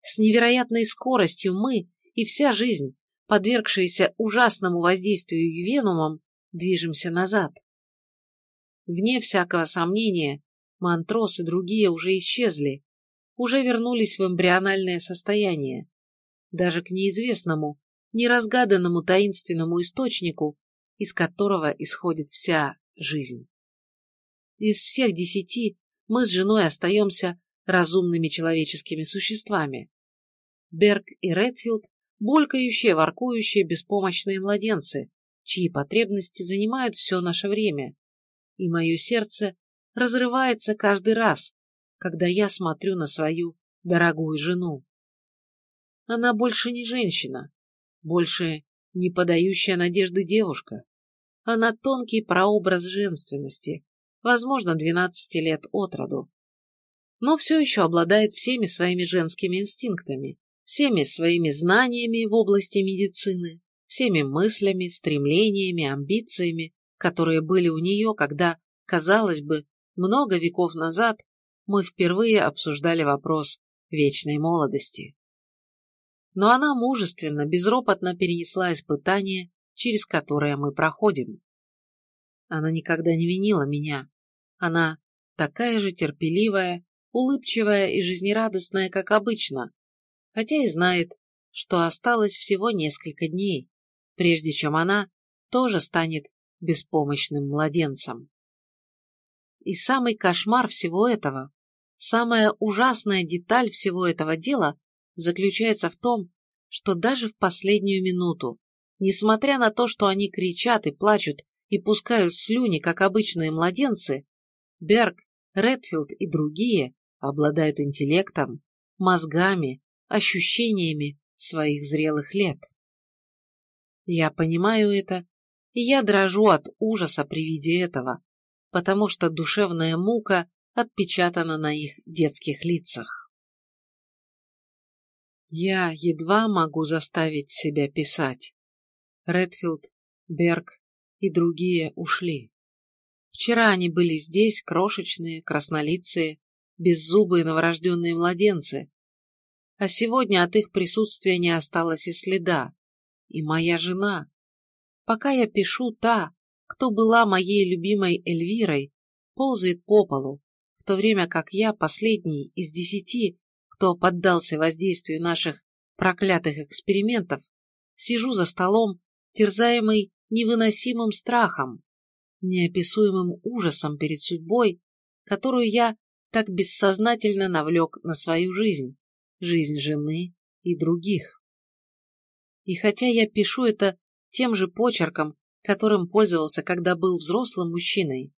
S1: С невероятной скоростью мы и вся жизнь, подвергшаяся ужасному воздействию ювенумом, движемся назад. Вне всякого сомнения, Монтрос и другие уже исчезли, уже вернулись в эмбриональное состояние. Даже к неизвестному, неразгаданному таинственному источнику, из которого исходит вся жизнь. Из всех десяти мы с женой остаемся разумными человеческими существами. Берг и Редфилд – булькающие, воркующие, беспомощные младенцы, чьи потребности занимают все наше время. И мое сердце разрывается каждый раз, когда я смотрю на свою дорогую жену. Она больше не женщина, больше не подающая надежды девушка. Она тонкий прообраз женственности, возможно, 12 лет от роду. Но все еще обладает всеми своими женскими инстинктами, всеми своими знаниями в области медицины, всеми мыслями, стремлениями, амбициями, которые были у нее, когда, казалось бы, много веков назад мы впервые обсуждали вопрос вечной молодости. Но она мужественно, безропотно перенесла испытание, через которое мы проходим. Она никогда не винила меня. Она такая же терпеливая, улыбчивая и жизнерадостная, как обычно, хотя и знает, что осталось всего несколько дней, прежде чем она тоже станет беспомощным младенцем. И самый кошмар всего этого, самая ужасная деталь всего этого дела заключается в том, что даже в последнюю минуту, несмотря на то, что они кричат и плачут и пускают слюни, как обычные младенцы, Берг, Редфилд и другие обладают интеллектом, мозгами, ощущениями своих зрелых лет. Я понимаю это, и я дрожу от ужаса при виде этого, потому что душевная мука отпечатана на их детских лицах. Я едва могу заставить себя писать. Редфилд, Берг и другие ушли. Вчера они были здесь, крошечные, краснолицые, беззубые новорожденные младенцы, а сегодня от их присутствия не осталось и следа. И моя жена. Пока я пишу, та, кто была моей любимой Эльвирой, ползает по полу, в то время как я, последний из десяти, кто поддался воздействию наших проклятых экспериментов, сижу за столом, терзаемый невыносимым страхом, неописуемым ужасом перед судьбой, которую я так бессознательно навлек на свою жизнь, жизнь жены и других. И хотя я пишу это тем же почерком, которым пользовался, когда был взрослым мужчиной,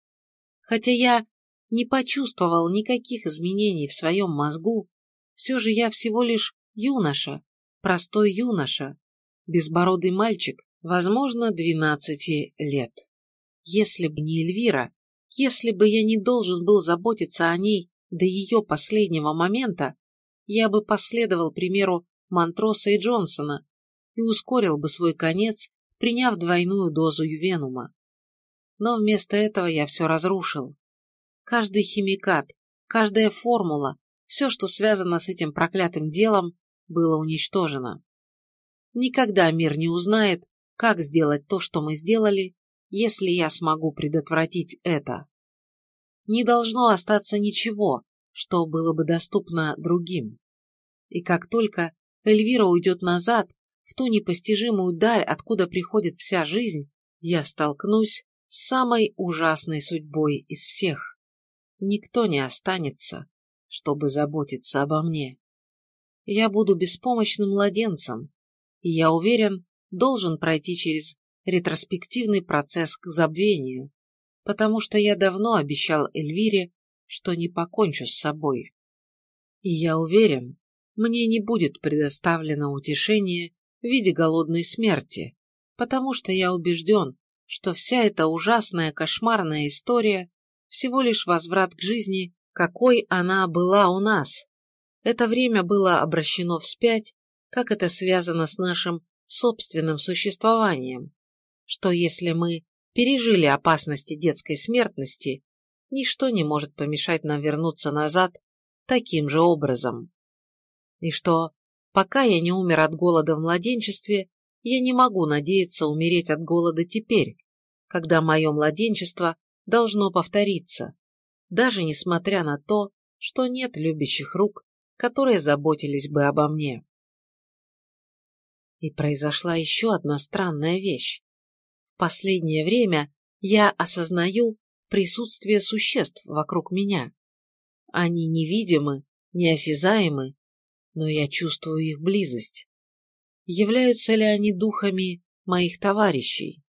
S1: хотя я не почувствовал никаких изменений в своем мозгу, все же я всего лишь юноша, простой юноша, безбородый мальчик, возможно, двенадцати лет. Если бы не Эльвира, если бы я не должен был заботиться о ней до ее последнего момента, я бы последовал примеру Монтроса и Джонсона и ускорил бы свой конец, приняв двойную дозу ювенума. Но вместо этого я все разрушил. Каждый химикат, каждая формула, все, что связано с этим проклятым делом, было уничтожено. Никогда мир не узнает, как сделать то, что мы сделали, если я смогу предотвратить это. Не должно остаться ничего, что было бы доступно другим. И как только Эльвира уйдет назад, в ту непостижимую даль, откуда приходит вся жизнь, я столкнусь с самой ужасной судьбой из всех. Никто не останется, чтобы заботиться обо мне. Я буду беспомощным младенцем, и я уверен, должен пройти через ретроспективный процесс к забвению, потому что я давно обещал Эльвире, что не покончу с собой. И я уверен, мне не будет предоставлено утешение в виде голодной смерти, потому что я убежден, что вся эта ужасная кошмарная история всего лишь возврат к жизни, какой она была у нас. Это время было обращено вспять, как это связано с нашим собственным существованием, что если мы пережили опасности детской смертности, ничто не может помешать нам вернуться назад таким же образом. И что, пока я не умер от голода в младенчестве, я не могу надеяться умереть от голода теперь, когда мое младенчество должно повториться, даже несмотря на то, что нет любящих рук, которые заботились бы обо мне. И произошла еще одна странная вещь. В последнее время Я осознаю присутствие существ вокруг меня. Они невидимы, неосязаемы, но я чувствую их близость. Являются ли они духами моих товарищей?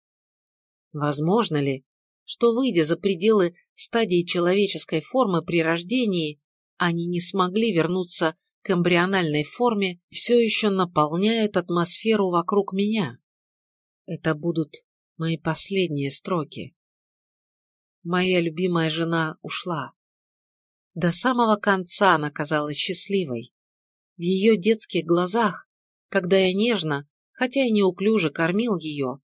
S1: Возможно ли, что, выйдя за пределы стадии человеческой формы при рождении, они не смогли вернуться к эмбриональной форме, все еще наполняют атмосферу вокруг меня? Это будут мои последние строки. Моя любимая жена ушла. До самого конца она казалась счастливой. В ее детских глазах, когда я нежно, хотя и неуклюже кормил ее,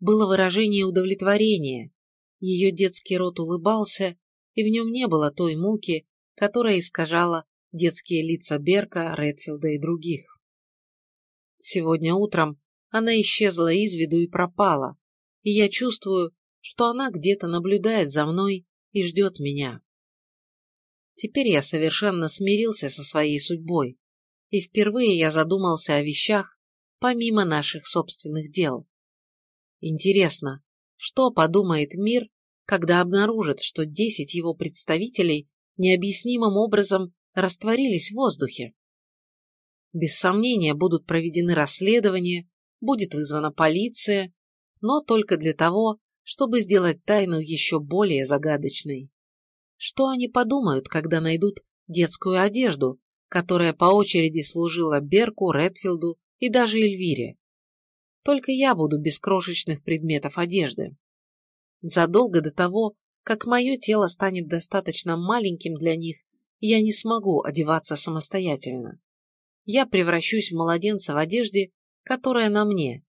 S1: было выражение удовлетворения. Ее детский рот улыбался, и в нем не было той муки, которая искажала детские лица Берка, Редфилда и других. Сегодня утром она исчезла из виду и пропала, и я чувствую, что она где-то наблюдает за мной и ждет меня. Теперь я совершенно смирился со своей судьбой, и впервые я задумался о вещах, помимо наших собственных дел. Интересно, что подумает мир, когда обнаружит, что десять его представителей необъяснимым образом растворились в воздухе? Без сомнения будут проведены расследования, будет вызвана полиция, но только для того, чтобы сделать тайну еще более загадочной. Что они подумают, когда найдут детскую одежду, которая по очереди служила Берку, Редфилду и даже Эльвире? Только я буду без крошечных предметов одежды. Задолго до того, как мое тело станет достаточно маленьким для них, я не смогу одеваться самостоятельно. Я превращусь в младенца в одежде, которая на мне,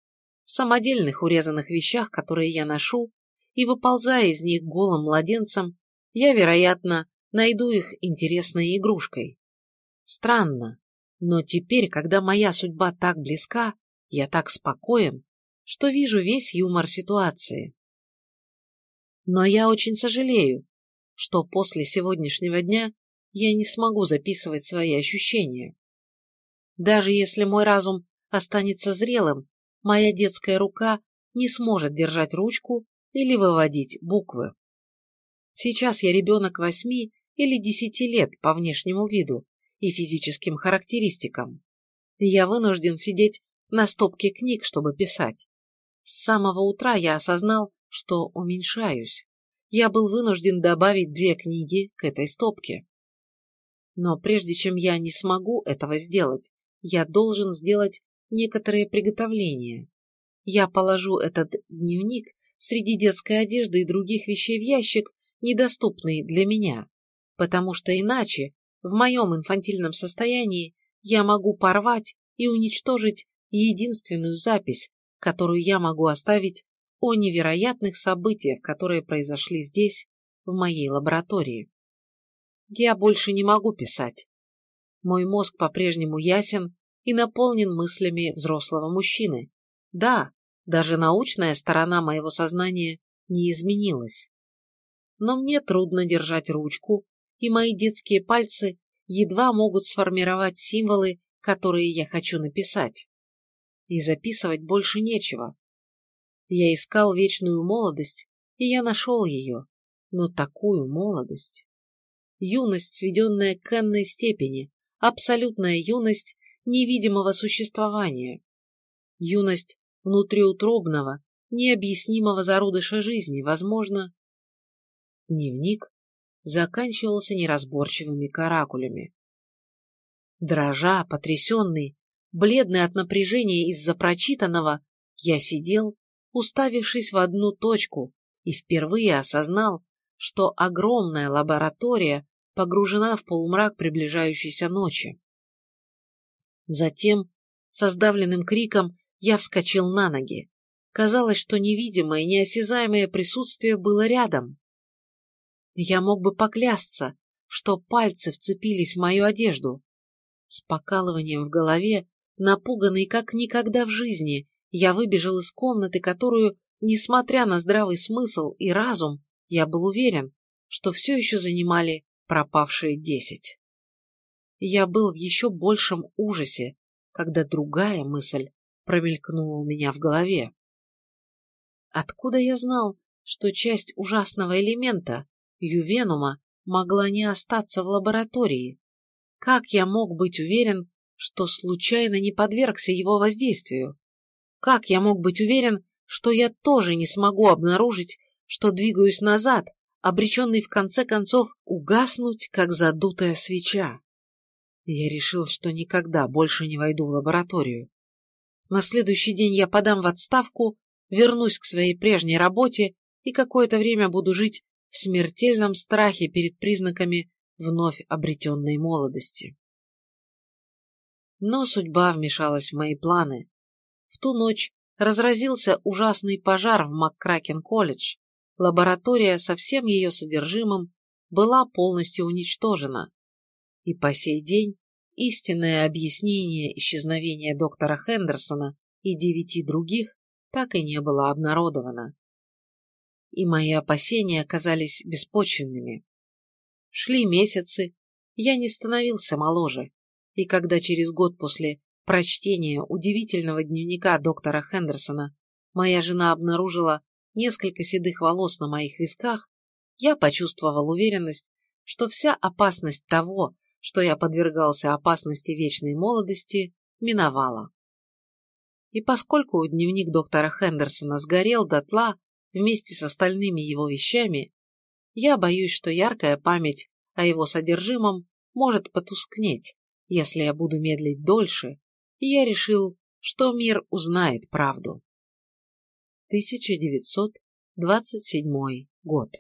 S1: самодельных урезанных вещах, которые я ношу, и, выползая из них голым младенцем, я, вероятно, найду их интересной игрушкой. Странно, но теперь, когда моя судьба так близка, я так спокоен, что вижу весь юмор ситуации. Но я очень сожалею, что после сегодняшнего дня я не смогу записывать свои ощущения. Даже если мой разум останется зрелым, моя детская рука не сможет держать ручку или выводить буквы. Сейчас я ребенок восьми или десяти лет по внешнему виду и физическим характеристикам. Я вынужден сидеть на стопке книг, чтобы писать. С самого утра я осознал, что уменьшаюсь. Я был вынужден добавить две книги к этой стопке. Но прежде чем я не смогу этого сделать, я должен сделать некоторые приготовления. Я положу этот дневник среди детской одежды и других вещей в ящик, недоступный для меня, потому что иначе, в моем инфантильном состоянии, я могу порвать и уничтожить единственную запись, которую я могу оставить о невероятных событиях, которые произошли здесь, в моей лаборатории. Я больше не могу писать. Мой мозг по-прежнему ясен и наполнен мыслями взрослого мужчины. Да, даже научная сторона моего сознания не изменилась. Но мне трудно держать ручку, и мои детские пальцы едва могут сформировать символы, которые я хочу написать. И записывать больше нечего. Я искал вечную молодость, и я нашел ее, но такую молодость. Юность, сведенная к энной степени, абсолютная юность невидимого существования. Юность внутриутробного, необъяснимого зародыша жизни, возможно. Дневник заканчивался неразборчивыми каракулями. Дрожа, потрясенный, бледный от напряжения из-за прочитанного, я сидел, уставившись в одну точку, и впервые осознал, что огромная лаборатория погружена в полумрак приближающейся ночи. Затем, со сдавленным криком, я вскочил на ноги. Казалось, что невидимое, неосязаемое присутствие было рядом. Я мог бы поклясться, что пальцы вцепились в мою одежду. С покалыванием в голове, напуганный как никогда в жизни, я выбежал из комнаты, которую, несмотря на здравый смысл и разум, я был уверен, что все еще занимали пропавшие десять я был в еще большем ужасе, когда другая мысль промелькнула у меня в голове. Откуда я знал, что часть ужасного элемента, ювенума, могла не остаться в лаборатории? Как я мог быть уверен, что случайно не подвергся его воздействию? Как я мог быть уверен, что я тоже не смогу обнаружить, что двигаюсь назад, обреченный в конце концов угаснуть, как задутая свеча? Я решил, что никогда больше не войду в лабораторию. На следующий день я подам в отставку, вернусь к своей прежней работе и какое-то время буду жить в смертельном страхе перед признаками вновь обретенной молодости. Но судьба вмешалась в мои планы. В ту ночь разразился ужасный пожар в МакКракен-колледж. Лаборатория со всем ее содержимым была полностью уничтожена. И по сей день истинное объяснение исчезновения доктора Хендерсона и девяти других так и не было обнародовано. И мои опасения оказались беспочвенными. Шли месяцы, я не становился моложе, и когда через год после прочтения удивительного дневника доктора Хендерсона моя жена обнаружила несколько седых волос на моих висках, я почувствовал уверенность, что вся опасность того, что я подвергался опасности вечной молодости, миновала. И поскольку дневник доктора Хендерсона сгорел дотла вместе с остальными его вещами, я боюсь, что яркая память о его содержимом может потускнеть, если я буду медлить дольше, и я решил, что мир узнает правду. 1927 год